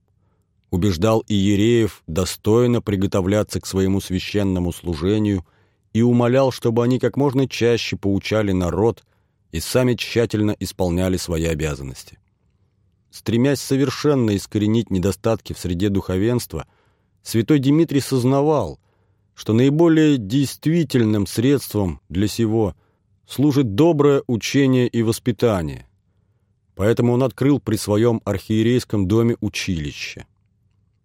Speaker 1: убеждал иереев достойно приготовляться к своему священному служению – и умолял, чтобы они как можно чаще поучали народ и сами тщательно исполняли свои обязанности. Стремясь совершенно искоренить недостатки в среде духовенства, святой Дмитрий сознавал, что наиболее действительным средством для сего служит доброе учение и воспитание. Поэтому он открыл при своем архиерейском доме училище.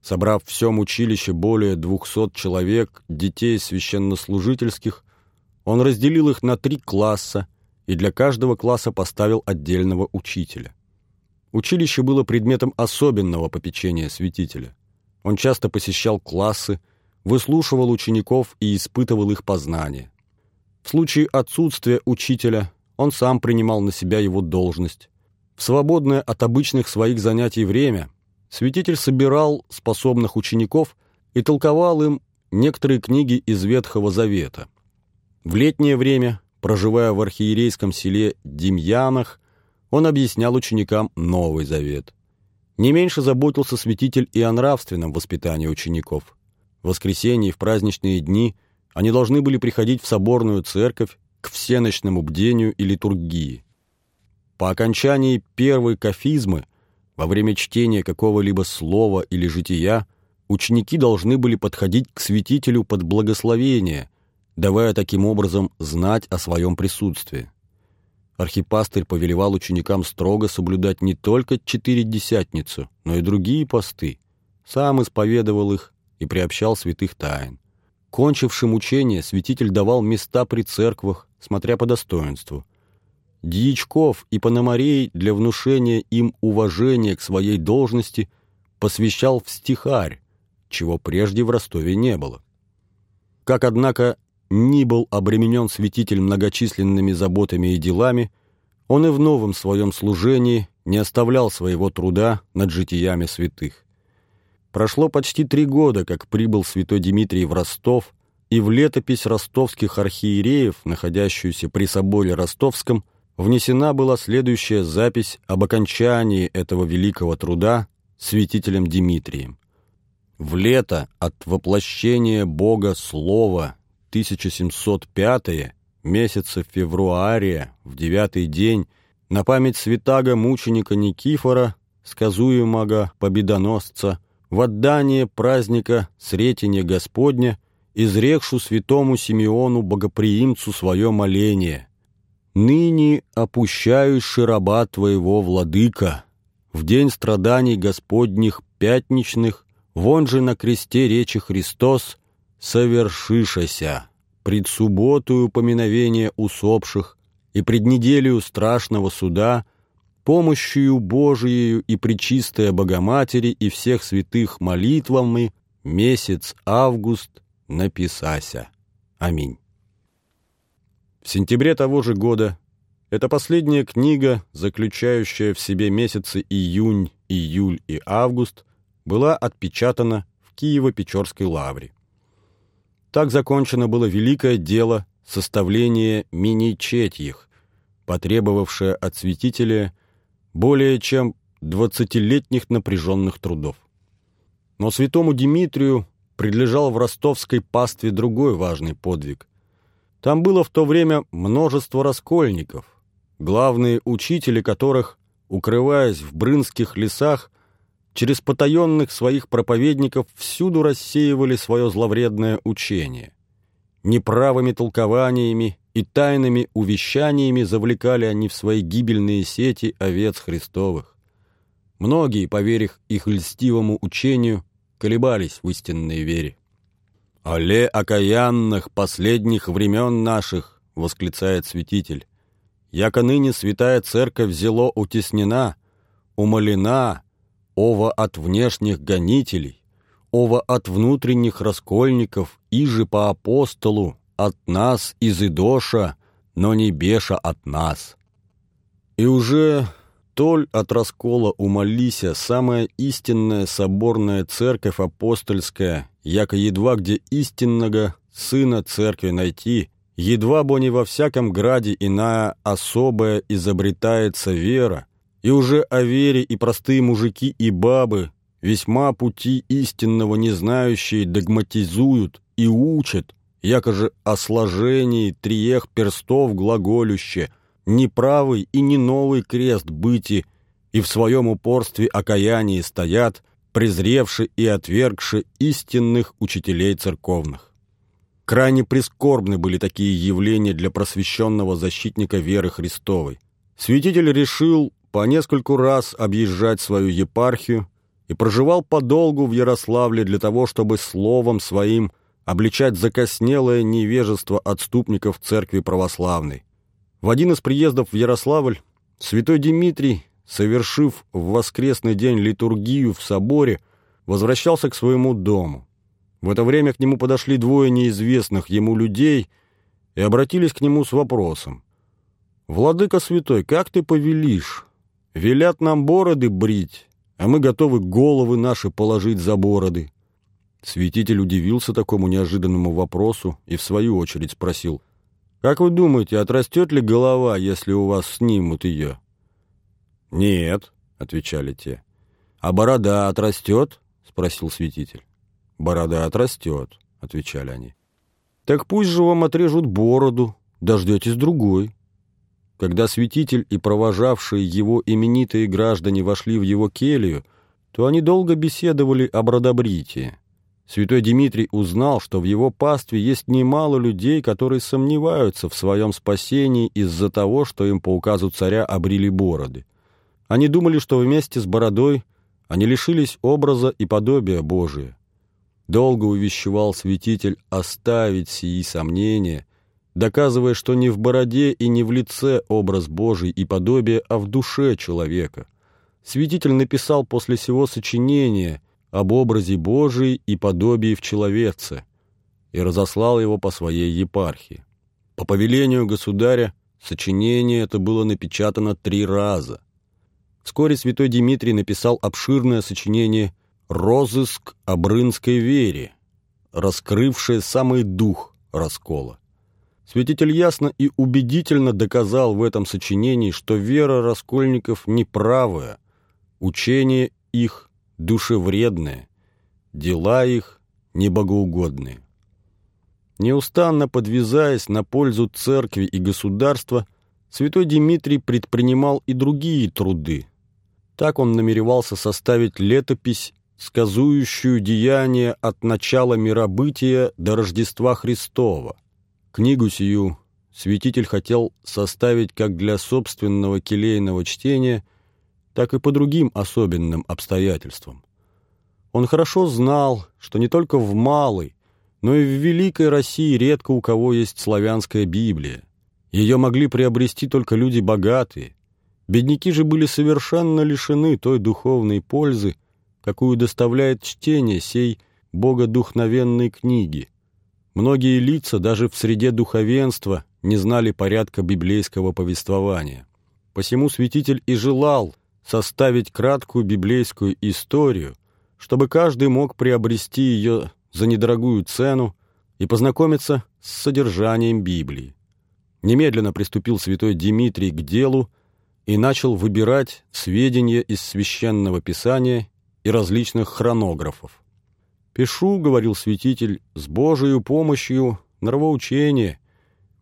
Speaker 1: Собрав в всем училище более двухсот человек, детей священнослужительских, он разделил их на три класса и для каждого класса поставил отдельного учителя. Училище было предметом особенного попечения святителя. Он часто посещал классы, выслушивал учеников и испытывал их познания. В случае отсутствия учителя он сам принимал на себя его должность. В свободное от обычных своих занятий время святитель собирал способных учеников и толковал им некоторые книги из Ветхого Завета. В летнее время, проживая в архиерейском селе Демьянах, он объяснял ученикам Новый Завет. Не меньше заботился святитель и о нравственном воспитании учеников. В воскресенье и в праздничные дни они должны были приходить в соборную церковь к всеночному бдению и литургии. По окончании первой кафизмы – во время чтения какого-либо слова или жития ученики должны были подходить к святителю под благословение, давая таким образом знать о своем присутствии. Архипастырь повелевал ученикам строго соблюдать не только четыредесятницу, но и другие посты, сам исповедовал их и приобщал святых тайн. Кончившим учение святитель давал места при церквах, смотря по достоинству – дьячков и пономарей для внушения им уважения к своей должности посвящал в стихарь, чего прежде в Ростове не было. Как, однако, ни был обременен святитель многочисленными заботами и делами, он и в новом своем служении не оставлял своего труда над житиями святых. Прошло почти три года, как прибыл святой Дмитрий в Ростов, и в летопись ростовских архиереев, находящуюся при соборе ростовском, внесена была следующая запись об окончании этого великого труда святителем Дмитрием. В лето от воплощения Бога Слова 1705 месяца февруария в девятый день на память святаго мученика Никифора, сказуемого победоносца, в отдание праздника Сретения Господня, изрекшу святому Симеону Богоприимцу свое моление. «Ныне опущающий раба твоего, владыка, в день страданий Господних пятничных, вон же на кресте речи Христос, совершишася, пред субботую поминовение усопших и пред неделю страшного суда – помощью Божией и Пречистая Богоматери и всех святых молитвами месяц август написася. Аминь. В сентябре того же года эта последняя книга, заключающая в себе месяцы июнь, июль и август, была отпечатана в Киево-Печорской лавре. Так закончено было великое дело составления мини-четьих, потребовавшее от святителя – более чем двадцатилетних напряженных трудов. Но святому Дмитрию предлежал в ростовской пастве другой важный подвиг. Там было в то время множество раскольников, главные учители которых, укрываясь в брынских лесах, через потаенных своих проповедников всюду рассеивали свое зловредное учение. Неправыми толкованиями и тайными увещаниями завлекали они в свои гибельные сети овец Христовых. Многие, поверив их льстивому учению, колебались в истинной вере. «Але окаянных последних времен наших!» — восклицает святитель. «Яко ныне святая церковь зело утеснена, умолена, ова от внешних гонителей, ова от внутренних раскольников, иже по апостолу, от нас из Идоша, но не беша от нас. И уже толь от раскола умолися самая истинная соборная церковь апостольская, яко едва где истинного сына церкви найти, едва бо не во всяком граде иная особая изобретается вера, и уже о вере и простые мужики и бабы, весьма пути истинного не знающие, догматизуют и учат, якоже о сложении триех перстов глаголюще, неправый и не новый крест быти, и в своем упорстве окаянии стоят, презревши и отвергши истинных учителей церковных. Крайне прискорбны были такие явления для просвещенного защитника веры Христовой. Святитель решил по нескольку раз объезжать свою епархию и проживал подолгу в Ярославле для того, чтобы словом своим – обличать закоснелое невежество отступников церкви православной. В один из приездов в Ярославль святой Дмитрий, совершив в воскресный день литургию в соборе, возвращался к своему дому. В это время к нему подошли двое неизвестных ему людей и обратились к нему с вопросом. «Владыка святой, как ты повелишь? Велят нам бороды брить, а мы готовы головы наши положить за бороды». Святитель удивился такому неожиданному вопросу и в свою очередь спросил, «Как вы думаете, отрастет ли голова, если у вас снимут ее?» «Нет», — отвечали те. «А борода отрастет?» — спросил святитель. «Борода отрастет», — отвечали они. «Так пусть же вам отрежут бороду, дождетесь другой». Когда святитель и провожавшие его именитые граждане вошли в его келью, то они долго беседовали о бродобритии. Святой Дмитрий узнал, что в его пастве есть немало людей, которые сомневаются в своем спасении из-за того, что им по указу царя обрили бороды. Они думали, что вместе с бородой они лишились образа и подобия Божия. Долго увещевал святитель оставить сии сомнения, доказывая, что не в бороде и не в лице образ Божий и подобие, а в душе человека. Святитель написал после сего сочинения – об образе Божий и подобии в человеце и разослал его по своей епархии. По повелению государя сочинение это было напечатано три раза. Вскоре святой Дмитрий написал обширное сочинение «Розыск о брынской вере», раскрывшее самый дух раскола. Святитель ясно и убедительно доказал в этом сочинении, что вера раскольников неправая, учение их душевредное, дела их небогоугодные. Неустанно подвязаясь на пользу церкви и государства, святой Дмитрий предпринимал и другие труды. Так он намеревался составить летопись, сказующую деяния от начала миробытия до Рождества Христова. Книгу сию святитель хотел составить как для собственного келейного чтения, так и по другим особенным обстоятельствам. Он хорошо знал, что не только в малой, но и в Великой России редко у кого есть славянская Библия. Ее могли приобрести только люди богатые. Бедняки же были совершенно лишены той духовной пользы, какую доставляет чтение сей богодухновенной книги. Многие лица даже в среде духовенства не знали порядка библейского повествования. Посему святитель и желал составить краткую библейскую историю, чтобы каждый мог приобрести ее за недорогую цену и познакомиться с содержанием Библии. Немедленно приступил святой Дмитрий к делу и начал выбирать сведения из священного писания и различных хронографов. «Пишу, — говорил святитель, — с Божией помощью нравоучение,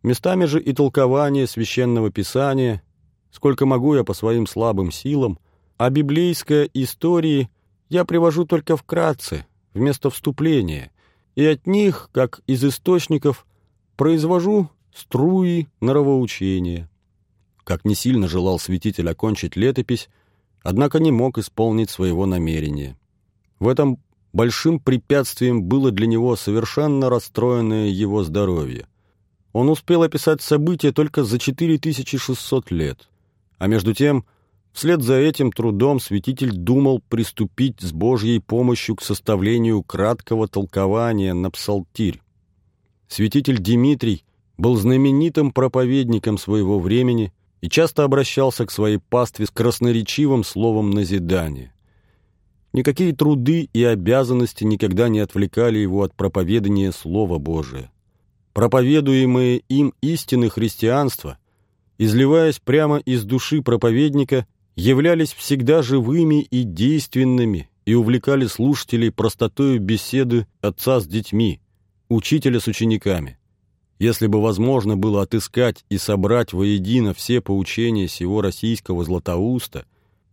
Speaker 1: местами же и толкование священного писания, сколько могу я по своим слабым силам, а библейской истории я привожу только вкратце, вместо вступления, и от них, как из источников, произвожу струи норовоучения. Как не сильно желал святитель окончить летопись, однако не мог исполнить своего намерения. В этом большим препятствием было для него совершенно расстроенное его здоровье. Он успел описать события только за 4600 лет, а между тем Вслед за этим трудом святитель думал приступить с Божьей помощью к составлению краткого толкования на псалтирь. Святитель Дмитрий был знаменитым проповедником своего времени и часто обращался к своей пастве с красноречивым словом назидания. Никакие труды и обязанности никогда не отвлекали его от проповедания Слова Божия. Проповедуемые им истины христианства, изливаясь прямо из души проповедника, являлись всегда живыми и действенными и увлекали слушателей простотою беседы отца с детьми, учителя с учениками. Если бы возможно было отыскать и собрать воедино все поучения сего российского златоуста,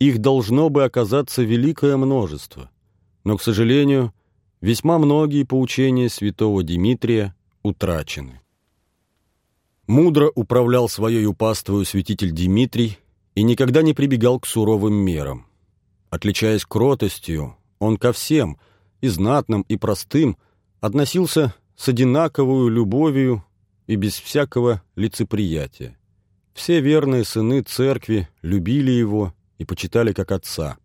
Speaker 1: их должно бы оказаться великое множество. Но, к сожалению, весьма многие поучения святого Дмитрия утрачены. Мудро управлял своей паствою святитель Дмитрий, и никогда не прибегал к суровым мерам. Отличаясь кротостью, он ко всем, и знатным, и простым, относился с одинаковую любовью и без всякого лицеприятия. Все верные сыны церкви любили его и почитали как отца.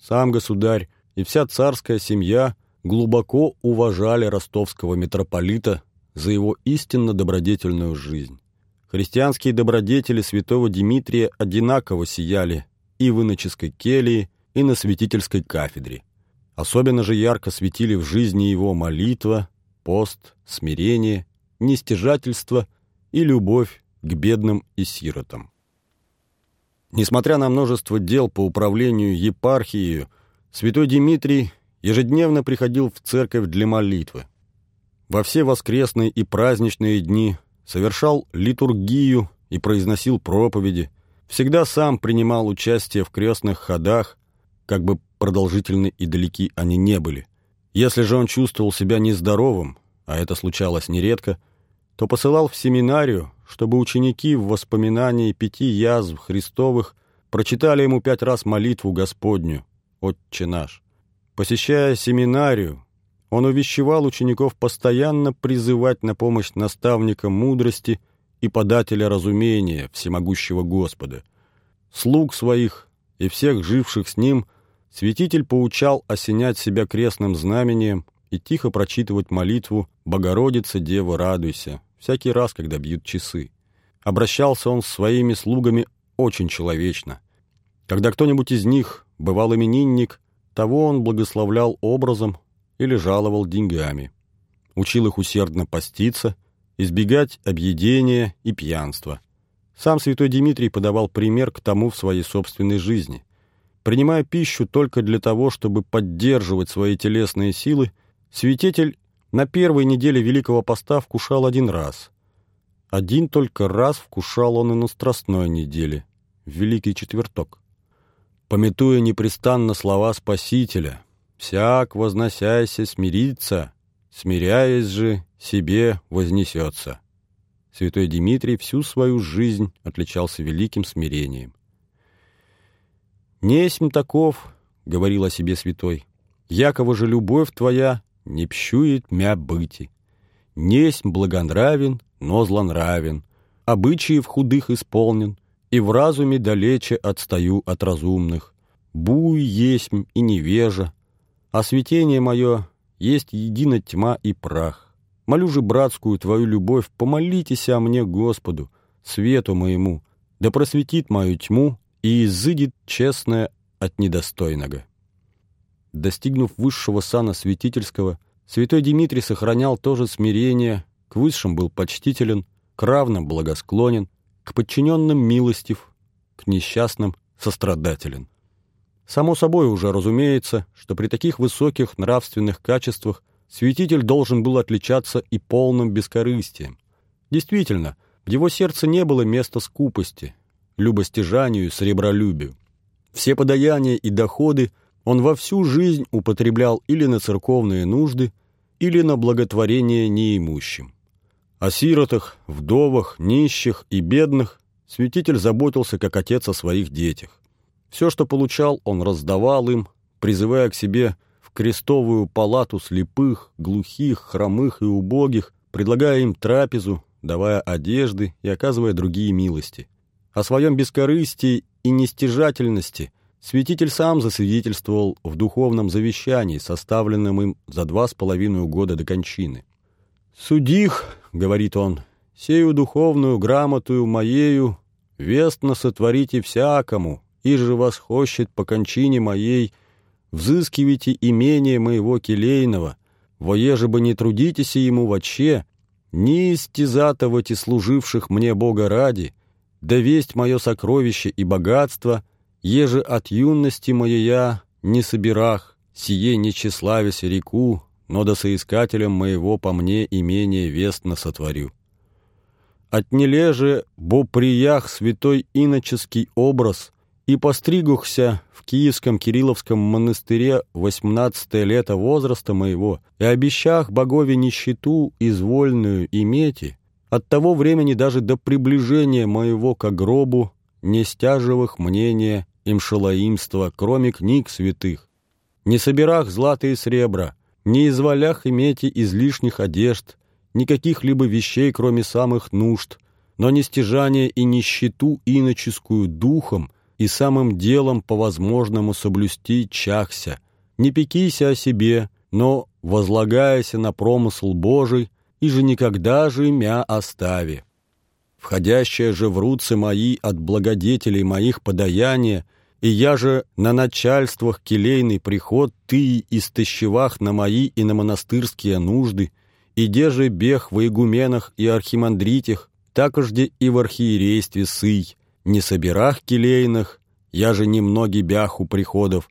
Speaker 1: Сам государь и вся царская семья глубоко уважали ростовского митрополита за его истинно добродетельную жизнь. Христианские добродетели святого Дмитрия одинаково сияли и в иноческой келии, и на святительской кафедре. Особенно же ярко светили в жизни его молитва, пост, смирение, нестяжательство и любовь к бедным и сиротам. Несмотря на множество дел по управлению епархией, святой Дмитрий ежедневно приходил в церковь для молитвы. Во все воскресные и праздничные дни совершал литургию и произносил проповеди, всегда сам принимал участие в крестных ходах, как бы продолжительны и далеки они не были. Если же он чувствовал себя нездоровым, а это случалось нередко, то посылал в семинарию, чтобы ученики в воспоминании пяти язв Христовых прочитали ему пять раз молитву Господню, «Отче наш». Посещая семинарию, он увещевал учеников постоянно призывать на помощь наставника мудрости и подателя разумения всемогущего Господа. Слуг своих и всех живших с ним святитель поучал осенять себя крестным знамением и тихо прочитывать молитву «Богородица, Дева, радуйся» всякий раз, когда бьют часы. Обращался он с своими слугами очень человечно. Когда кто-нибудь из них бывал именинник, того он благословлял образом, или жаловал деньгами. учил их усердно поститься, избегать объедения и пьянства. Сам святой Дмитрий подавал пример к тому в своей собственной жизни. Принимая пищу только для того, чтобы поддерживать свои телесные силы, святитель на первой неделе Великого Поста вкушал один раз. Один только раз вкушал он и на Страстной неделе, Великий Четверток. Пометуя непрестанно слова Спасителя, «Всяк, возносяйся, смирится, смиряясь же, себе вознесется». Святой Дмитрий всю свою жизнь отличался великим смирением. «Несмь таков», — говорил о себе святой, — «якова же любовь твоя не пщует мя быти. Несмь благонравен, но злонравен, обычаев худых исполнен, и в разуме далече отстаю от разумных. Буй есмь и невежа, а святение мое есть едино тьма и прах. Молю же братскую твою любовь, помолитесь о мне Господу, свету моему, да просветит мою тьму и изыдет честное от недостойного. Достигнув высшего сана святительского, святой Дмитрий сохранял то же смирение, к высшим был почтителен, к равным благосклонен, к подчиненным милостив, к несчастным сострадателен. Само собой уже разумеется, что при таких высоких нравственных качествах святитель должен был отличаться и полным бескорыстием. Действительно, в его сердце не было места скупости, любостяжанию и сребролюбию. Все подаяния и доходы он во всю жизнь употреблял или на церковные нужды, или на благотворение неимущим. О сиротах, вдовах, нищих и бедных святитель заботился как отец о своих детях. Все, что получал, он раздавал им, призывая к себе в крестовую палату слепых, глухих, хромых и убогих, предлагая им трапезу, давая одежды и оказывая другие милости. О своем бескорыстии и нестяжательности святитель сам засвидетельствовал в духовном завещании, составленном им за два с половиной года до кончины. «Судих, — говорит он, — сею духовную грамотую моею вестно сотворите всякому, и же восхощет по кончине моей, взыскивайте имение моего келейного, воеже бы не трудитесь ему воче, не истязатывайте служивших мне Бога ради, да весть мое сокровище и богатство, еже от юности моя не собирах, сие не тщеславясь реку, но да соискателем моего по мне имение вестно сотворю. Отнеле же, бо приях святой иноческий образ, и постригухся в Киевском Кирилловском монастыре восемнадцатое лето возраста моего, и обещах богове нищету извольную имети, от того времени даже до приближения моего к гробу не стяжевых мнения им шалаимства, кроме книг святых, не собирах златые сребра, не изволях имейте излишних одежд, никаких либо вещей, кроме самых нужд, но не стяжание и нищету иноческую духом и самым делом по возможному соблюсти чахся. Не пекися о себе, но возлагаяся на промысл Божий, и же никогда же мя остави. Входящие же в руцы мои от благодетелей моих подаяния и я же на начальствах келейный приход ты истощевах на мои и на монастырские нужды, и де же бег в игуменах и архимандритях, такожде и в архиерействе сый, не собирах келейных, я же немноги бях у приходов,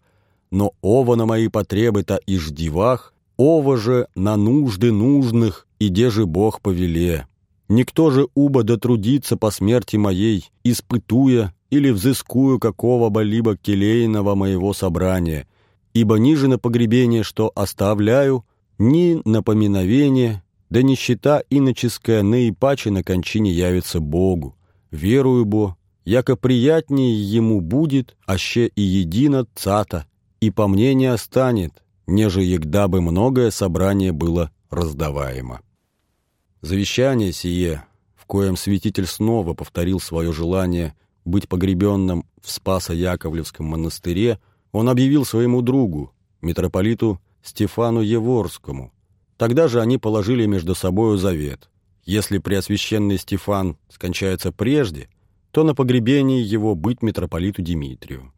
Speaker 1: но ова на мои потребы-то и ждивах, ова же на нужды нужных, и де же Бог повеле. Никто же уба дотрудится по смерти моей, испытуя или взыскую какого-бы либо келейного моего собрания, ибо ниже на погребение, что оставляю, ни напоминовение, да нищета иноческая наипаче на кончине явится Богу. Верую бо, яко приятнее ему будет, аще и едино цата, и по мне не останет, неже егда бы многое собрание было раздаваемо. Завещание сие, в коем святитель снова повторил свое желание быть погребенным в Спасо-Яковлевском монастыре, он объявил своему другу, митрополиту Стефану Еворскому. Тогда же они положили между собою завет. Если преосвященный Стефан скончается прежде, то на погребении его быть митрополиту Димитрию.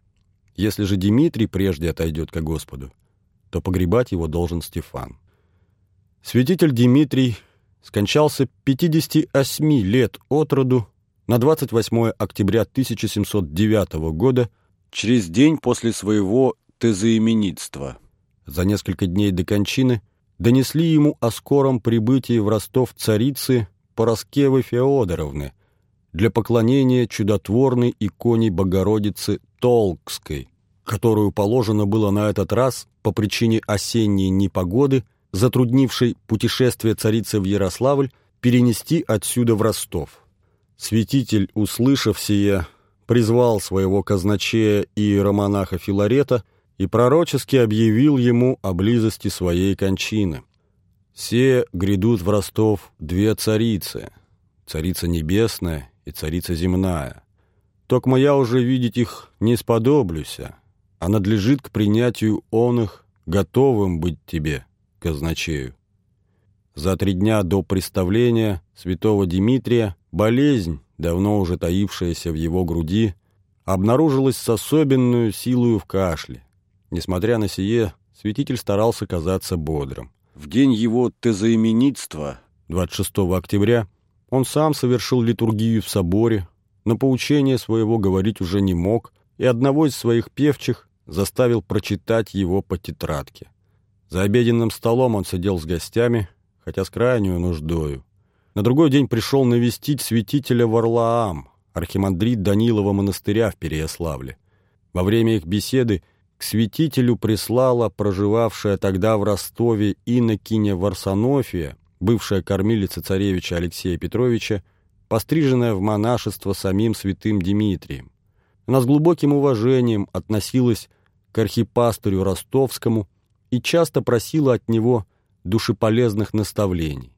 Speaker 1: Если же Димитрий прежде отойдет ко Господу, то погребать его должен Стефан. Святитель Дмитрий скончался 58 лет от роду на 28 октября 1709 года, через день после своего тезаименитства. За несколько дней до кончины донесли ему о скором прибытии в Ростов царицы Пороскевы Феодоровны для поклонения чудотворной иконе Богородицы Толкской, которую положено было на этот раз по причине осенней непогоды, затруднившей путешествие царицы в Ярославль, перенести отсюда в Ростов. Святитель, услышав сие, призвал своего казначея и романаха Филарета и пророчески объявил ему о близости своей кончины. «Все грядут в Ростов две царицы, царица небесная и царица земная. Только я уже видеть их не сподоблюся, а надлежит к принятию он их готовым быть тебе, казначею. За три дня до представления святого Дмитрия болезнь, давно уже таившаяся в его груди, обнаружилась с особенную силою в кашле. Несмотря на сие, святитель старался казаться бодрым. В день его тезаименитства, 26 октября, он сам совершил литургию в соборе, но поучение своего говорить уже не мог, и одного из своих певчих заставил прочитать его по тетрадке. За обеденным столом он сидел с гостями, хотя с крайнюю нуждою. На другой день пришел навестить святителя Варлаам, архимандрит Данилова монастыря в Переяславле. Во время их беседы к святителю прислала проживавшая тогда в Ростове инокиня Варсонофия, бывшая кормилица царевича Алексея Петровича, постриженная в монашество самим святым Дмитрием. Она с глубоким уважением относилась к архипастырю Ростовскому и часто просила от него душеполезных наставлений.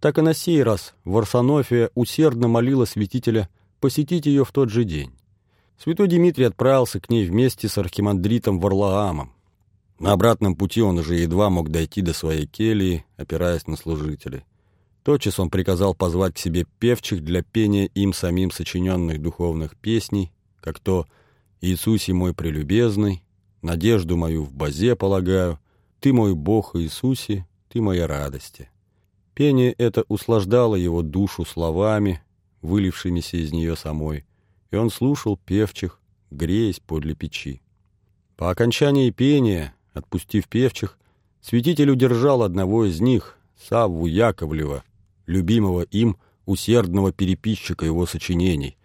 Speaker 1: Так и на сей раз Варсонофия усердно молила святителя посетить ее в тот же день. Святой Дмитрий отправился к ней вместе с архимандритом Варлаамом. На обратном пути он уже едва мог дойти до своей келии, опираясь на служителей. Тотчас он приказал позвать к себе певчих для пения им самим сочиненных духовных песней, как то «Иисусе мой прелюбезный», «Надежду мою в базе полагаю», «Ты мой Бог Иисусе, ты моя радости». Пение это услаждало его душу словами, вылившимися из нее самой, и он слушал певчих, греясь подле печи. По окончании пения, отпустив певчих, святитель удержал одного из них, Савву Яковлева, любимого им усердного переписчика его сочинений.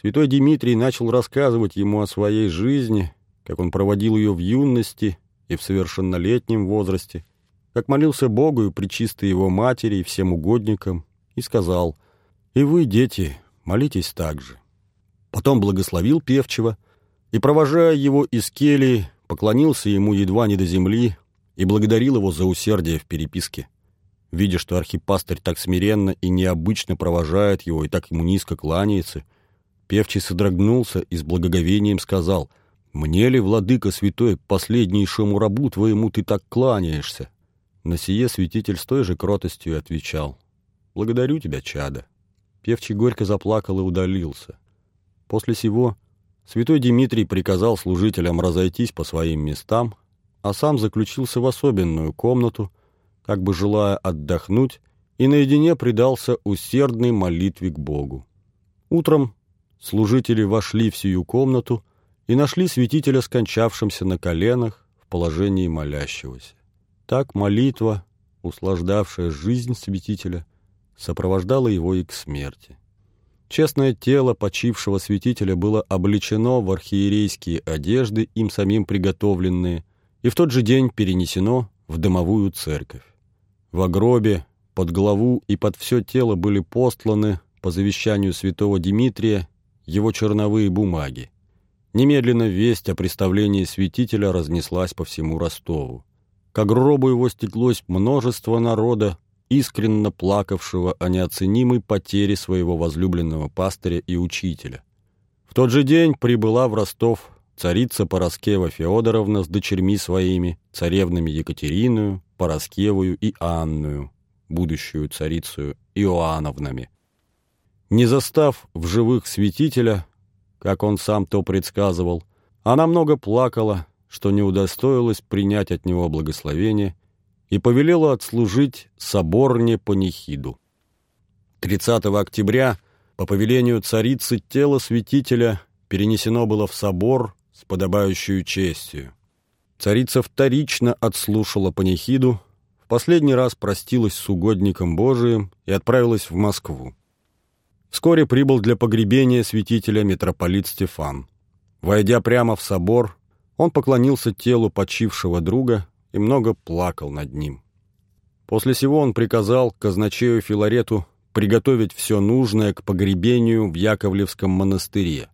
Speaker 1: Святой Дмитрий начал рассказывать ему о своей жизни, как он проводил ее в юности и в совершеннолетнем возрасте, как молился Богу и причистой его матери и всем угодникам, и сказал, «И вы, дети, молитесь так же». Потом благословил певчего и, провожая его из келии, поклонился ему едва не до земли и благодарил его за усердие в переписке. Видя, что архипастырь так смиренно и необычно провожает его и так ему низко кланяется, певчий содрогнулся и с благоговением сказал, «Мне ли, владыка святой, последнейшему рабу твоему ты так кланяешься?» На сие святитель с той же кротостью отвечал, «Благодарю тебя, чада». Певчий горько заплакал и удалился. После сего святой Дмитрий приказал служителям разойтись по своим местам, а сам заключился в особенную комнату, как бы желая отдохнуть, и наедине предался усердной молитве к Богу. Утром служители вошли в сию комнату и нашли святителя скончавшимся на коленах в положении молящегося. Так молитва, услаждавшая жизнь святителя, сопровождала его и к смерти. Честное тело почившего святителя было облечено в архиерейские одежды, им самим приготовленные, и в тот же день перенесено в домовую церковь. В гробе, под главу и под все тело были посланы, по завещанию святого Дмитрия, его черновые бумаги. Немедленно весть о представлении святителя разнеслась по всему Ростову. К гробу его стеклось множество народа, искренно плакавшего о неоценимой потере своего возлюбленного пастыря и учителя. В тот же день прибыла в Ростов царица Пороскева Феодоровна с дочерьми своими, царевнами Екатериною, Пороскевую и Анную, будущую царицу Иоанновнами. Не застав в живых святителя, как он сам то предсказывал, она много плакала, что не удостоилась принять от него благословение и повелела отслужить соборне панихиду. 30 октября по повелению царицы тело святителя перенесено было в собор с подобающей честью. Царица вторично отслушала панихиду, в последний раз простилась с угодником Божиим и отправилась в Москву. Вскоре прибыл для погребения святителя митрополит Стефан. Войдя прямо в собор, он поклонился телу почившего друга и много плакал над ним. После сего он приказал казначею Филарету приготовить все нужное к погребению в Яковлевском монастыре.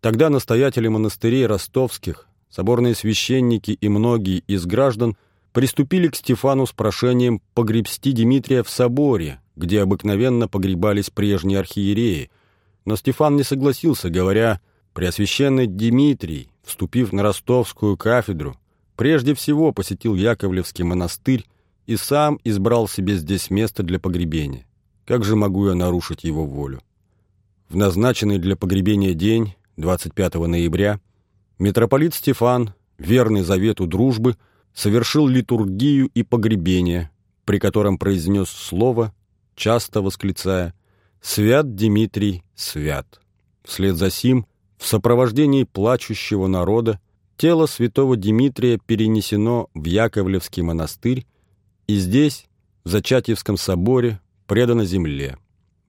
Speaker 1: Тогда настоятели монастырей ростовских, соборные священники и многие из граждан приступили к Стефану с прошением погребсти Дмитрия в соборе, где обыкновенно погребались прежние архиереи, но Стефан не согласился, говоря, «Преосвященный Дмитрий, вступив на ростовскую кафедру, прежде всего посетил Яковлевский монастырь и сам избрал себе здесь место для погребения. Как же могу я нарушить его волю?» В назначенный для погребения день, 25 ноября, митрополит Стефан, верный завету дружбы, совершил литургию и погребение, при котором произнес слово, часто восклицая «Свят Дмитрий, свят». Вслед за сим, в сопровождении плачущего народа, тело святого Дмитрия перенесено в Яковлевский монастырь и здесь, в Зачатьевском соборе, предано земле.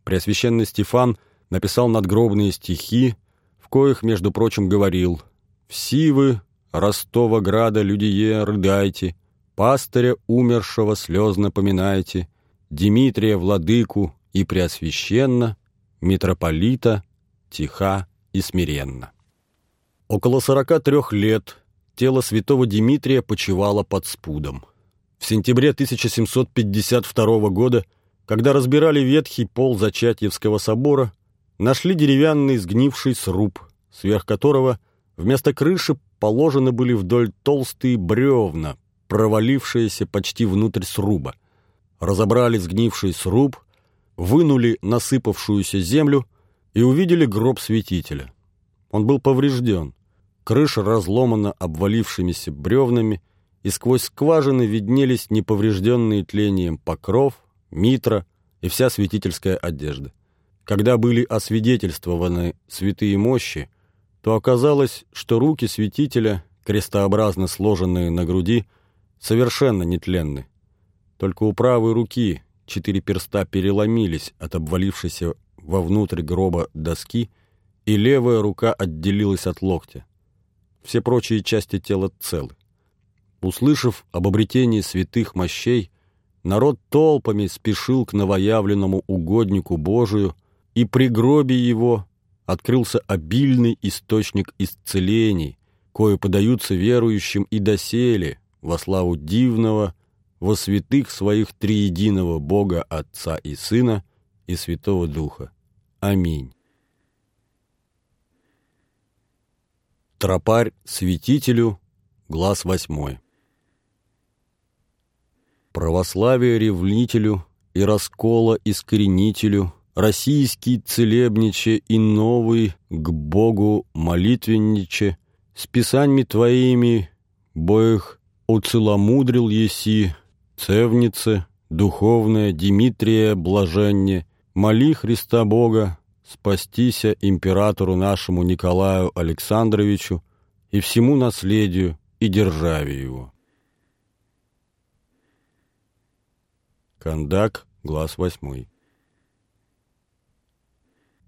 Speaker 1: Преосвященный Стефан написал надгробные стихи, в коих, между прочим, говорил «Все вы, Ростова града, людие, рыдайте, пастыря умершего слезно поминайте, Дмитрия владыку и преосвященно, митрополита, тиха и смиренно». Около сорока трех лет тело святого Дмитрия почивало под спудом. В сентябре 1752 года, когда разбирали ветхий пол Зачатьевского собора, нашли деревянный сгнивший сруб, сверх которого вместо крыши положены были вдоль толстые бревна, провалившиеся почти внутрь сруба. Разобрали сгнивший сруб, вынули насыпавшуюся землю и увидели гроб святителя. Он был поврежден. Крыша разломана обвалившимися бревнами, и сквозь скважины виднелись неповрежденные тлением покров, митра и вся святительская одежда. Когда были освидетельствованы святые мощи, то оказалось, что руки святителя, крестообразно сложенные на груди, совершенно нетленны. Только у правой руки четыре перста переломились от обвалившейся вовнутрь гроба доски, и левая рука отделилась от локтя. Все прочие части тела целы. Услышав об обретении святых мощей, народ толпами спешил к новоявленному угоднику Божию, и при гробе его открылся обильный источник исцелений, кое подаются верующим и доселе во славу дивного, во святых своих триединого Бога Отца и Сына и Святого Духа. Аминь. Тропарь святителю, глаз восьмой. Православие ревнителю и раскола искоренителю, российский целебниче и новый к Богу молитвенниче, с писаньми твоими, боих уцеломудрил еси, цевнице, духовная Дмитрия блаженне, моли Христа Бога, спастися императору нашему Николаю Александровичу и всему наследию и державе его. Кондак, глаз восьмой.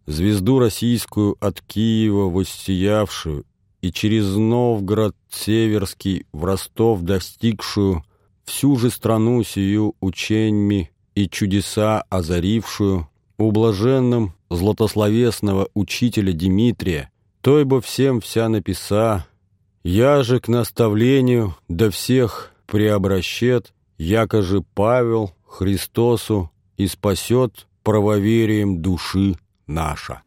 Speaker 1: Звезду российскую от Киева воссиявшую и через Новгород Северский в Ростов достигшую, всю же страну сию ученьми и чудеса озарившую, ублаженным златословесного учителя Дмитрия, той бы всем вся написа, я же к наставлению до всех преобращет, яко же Павел Христосу и спасет правоверием души наша.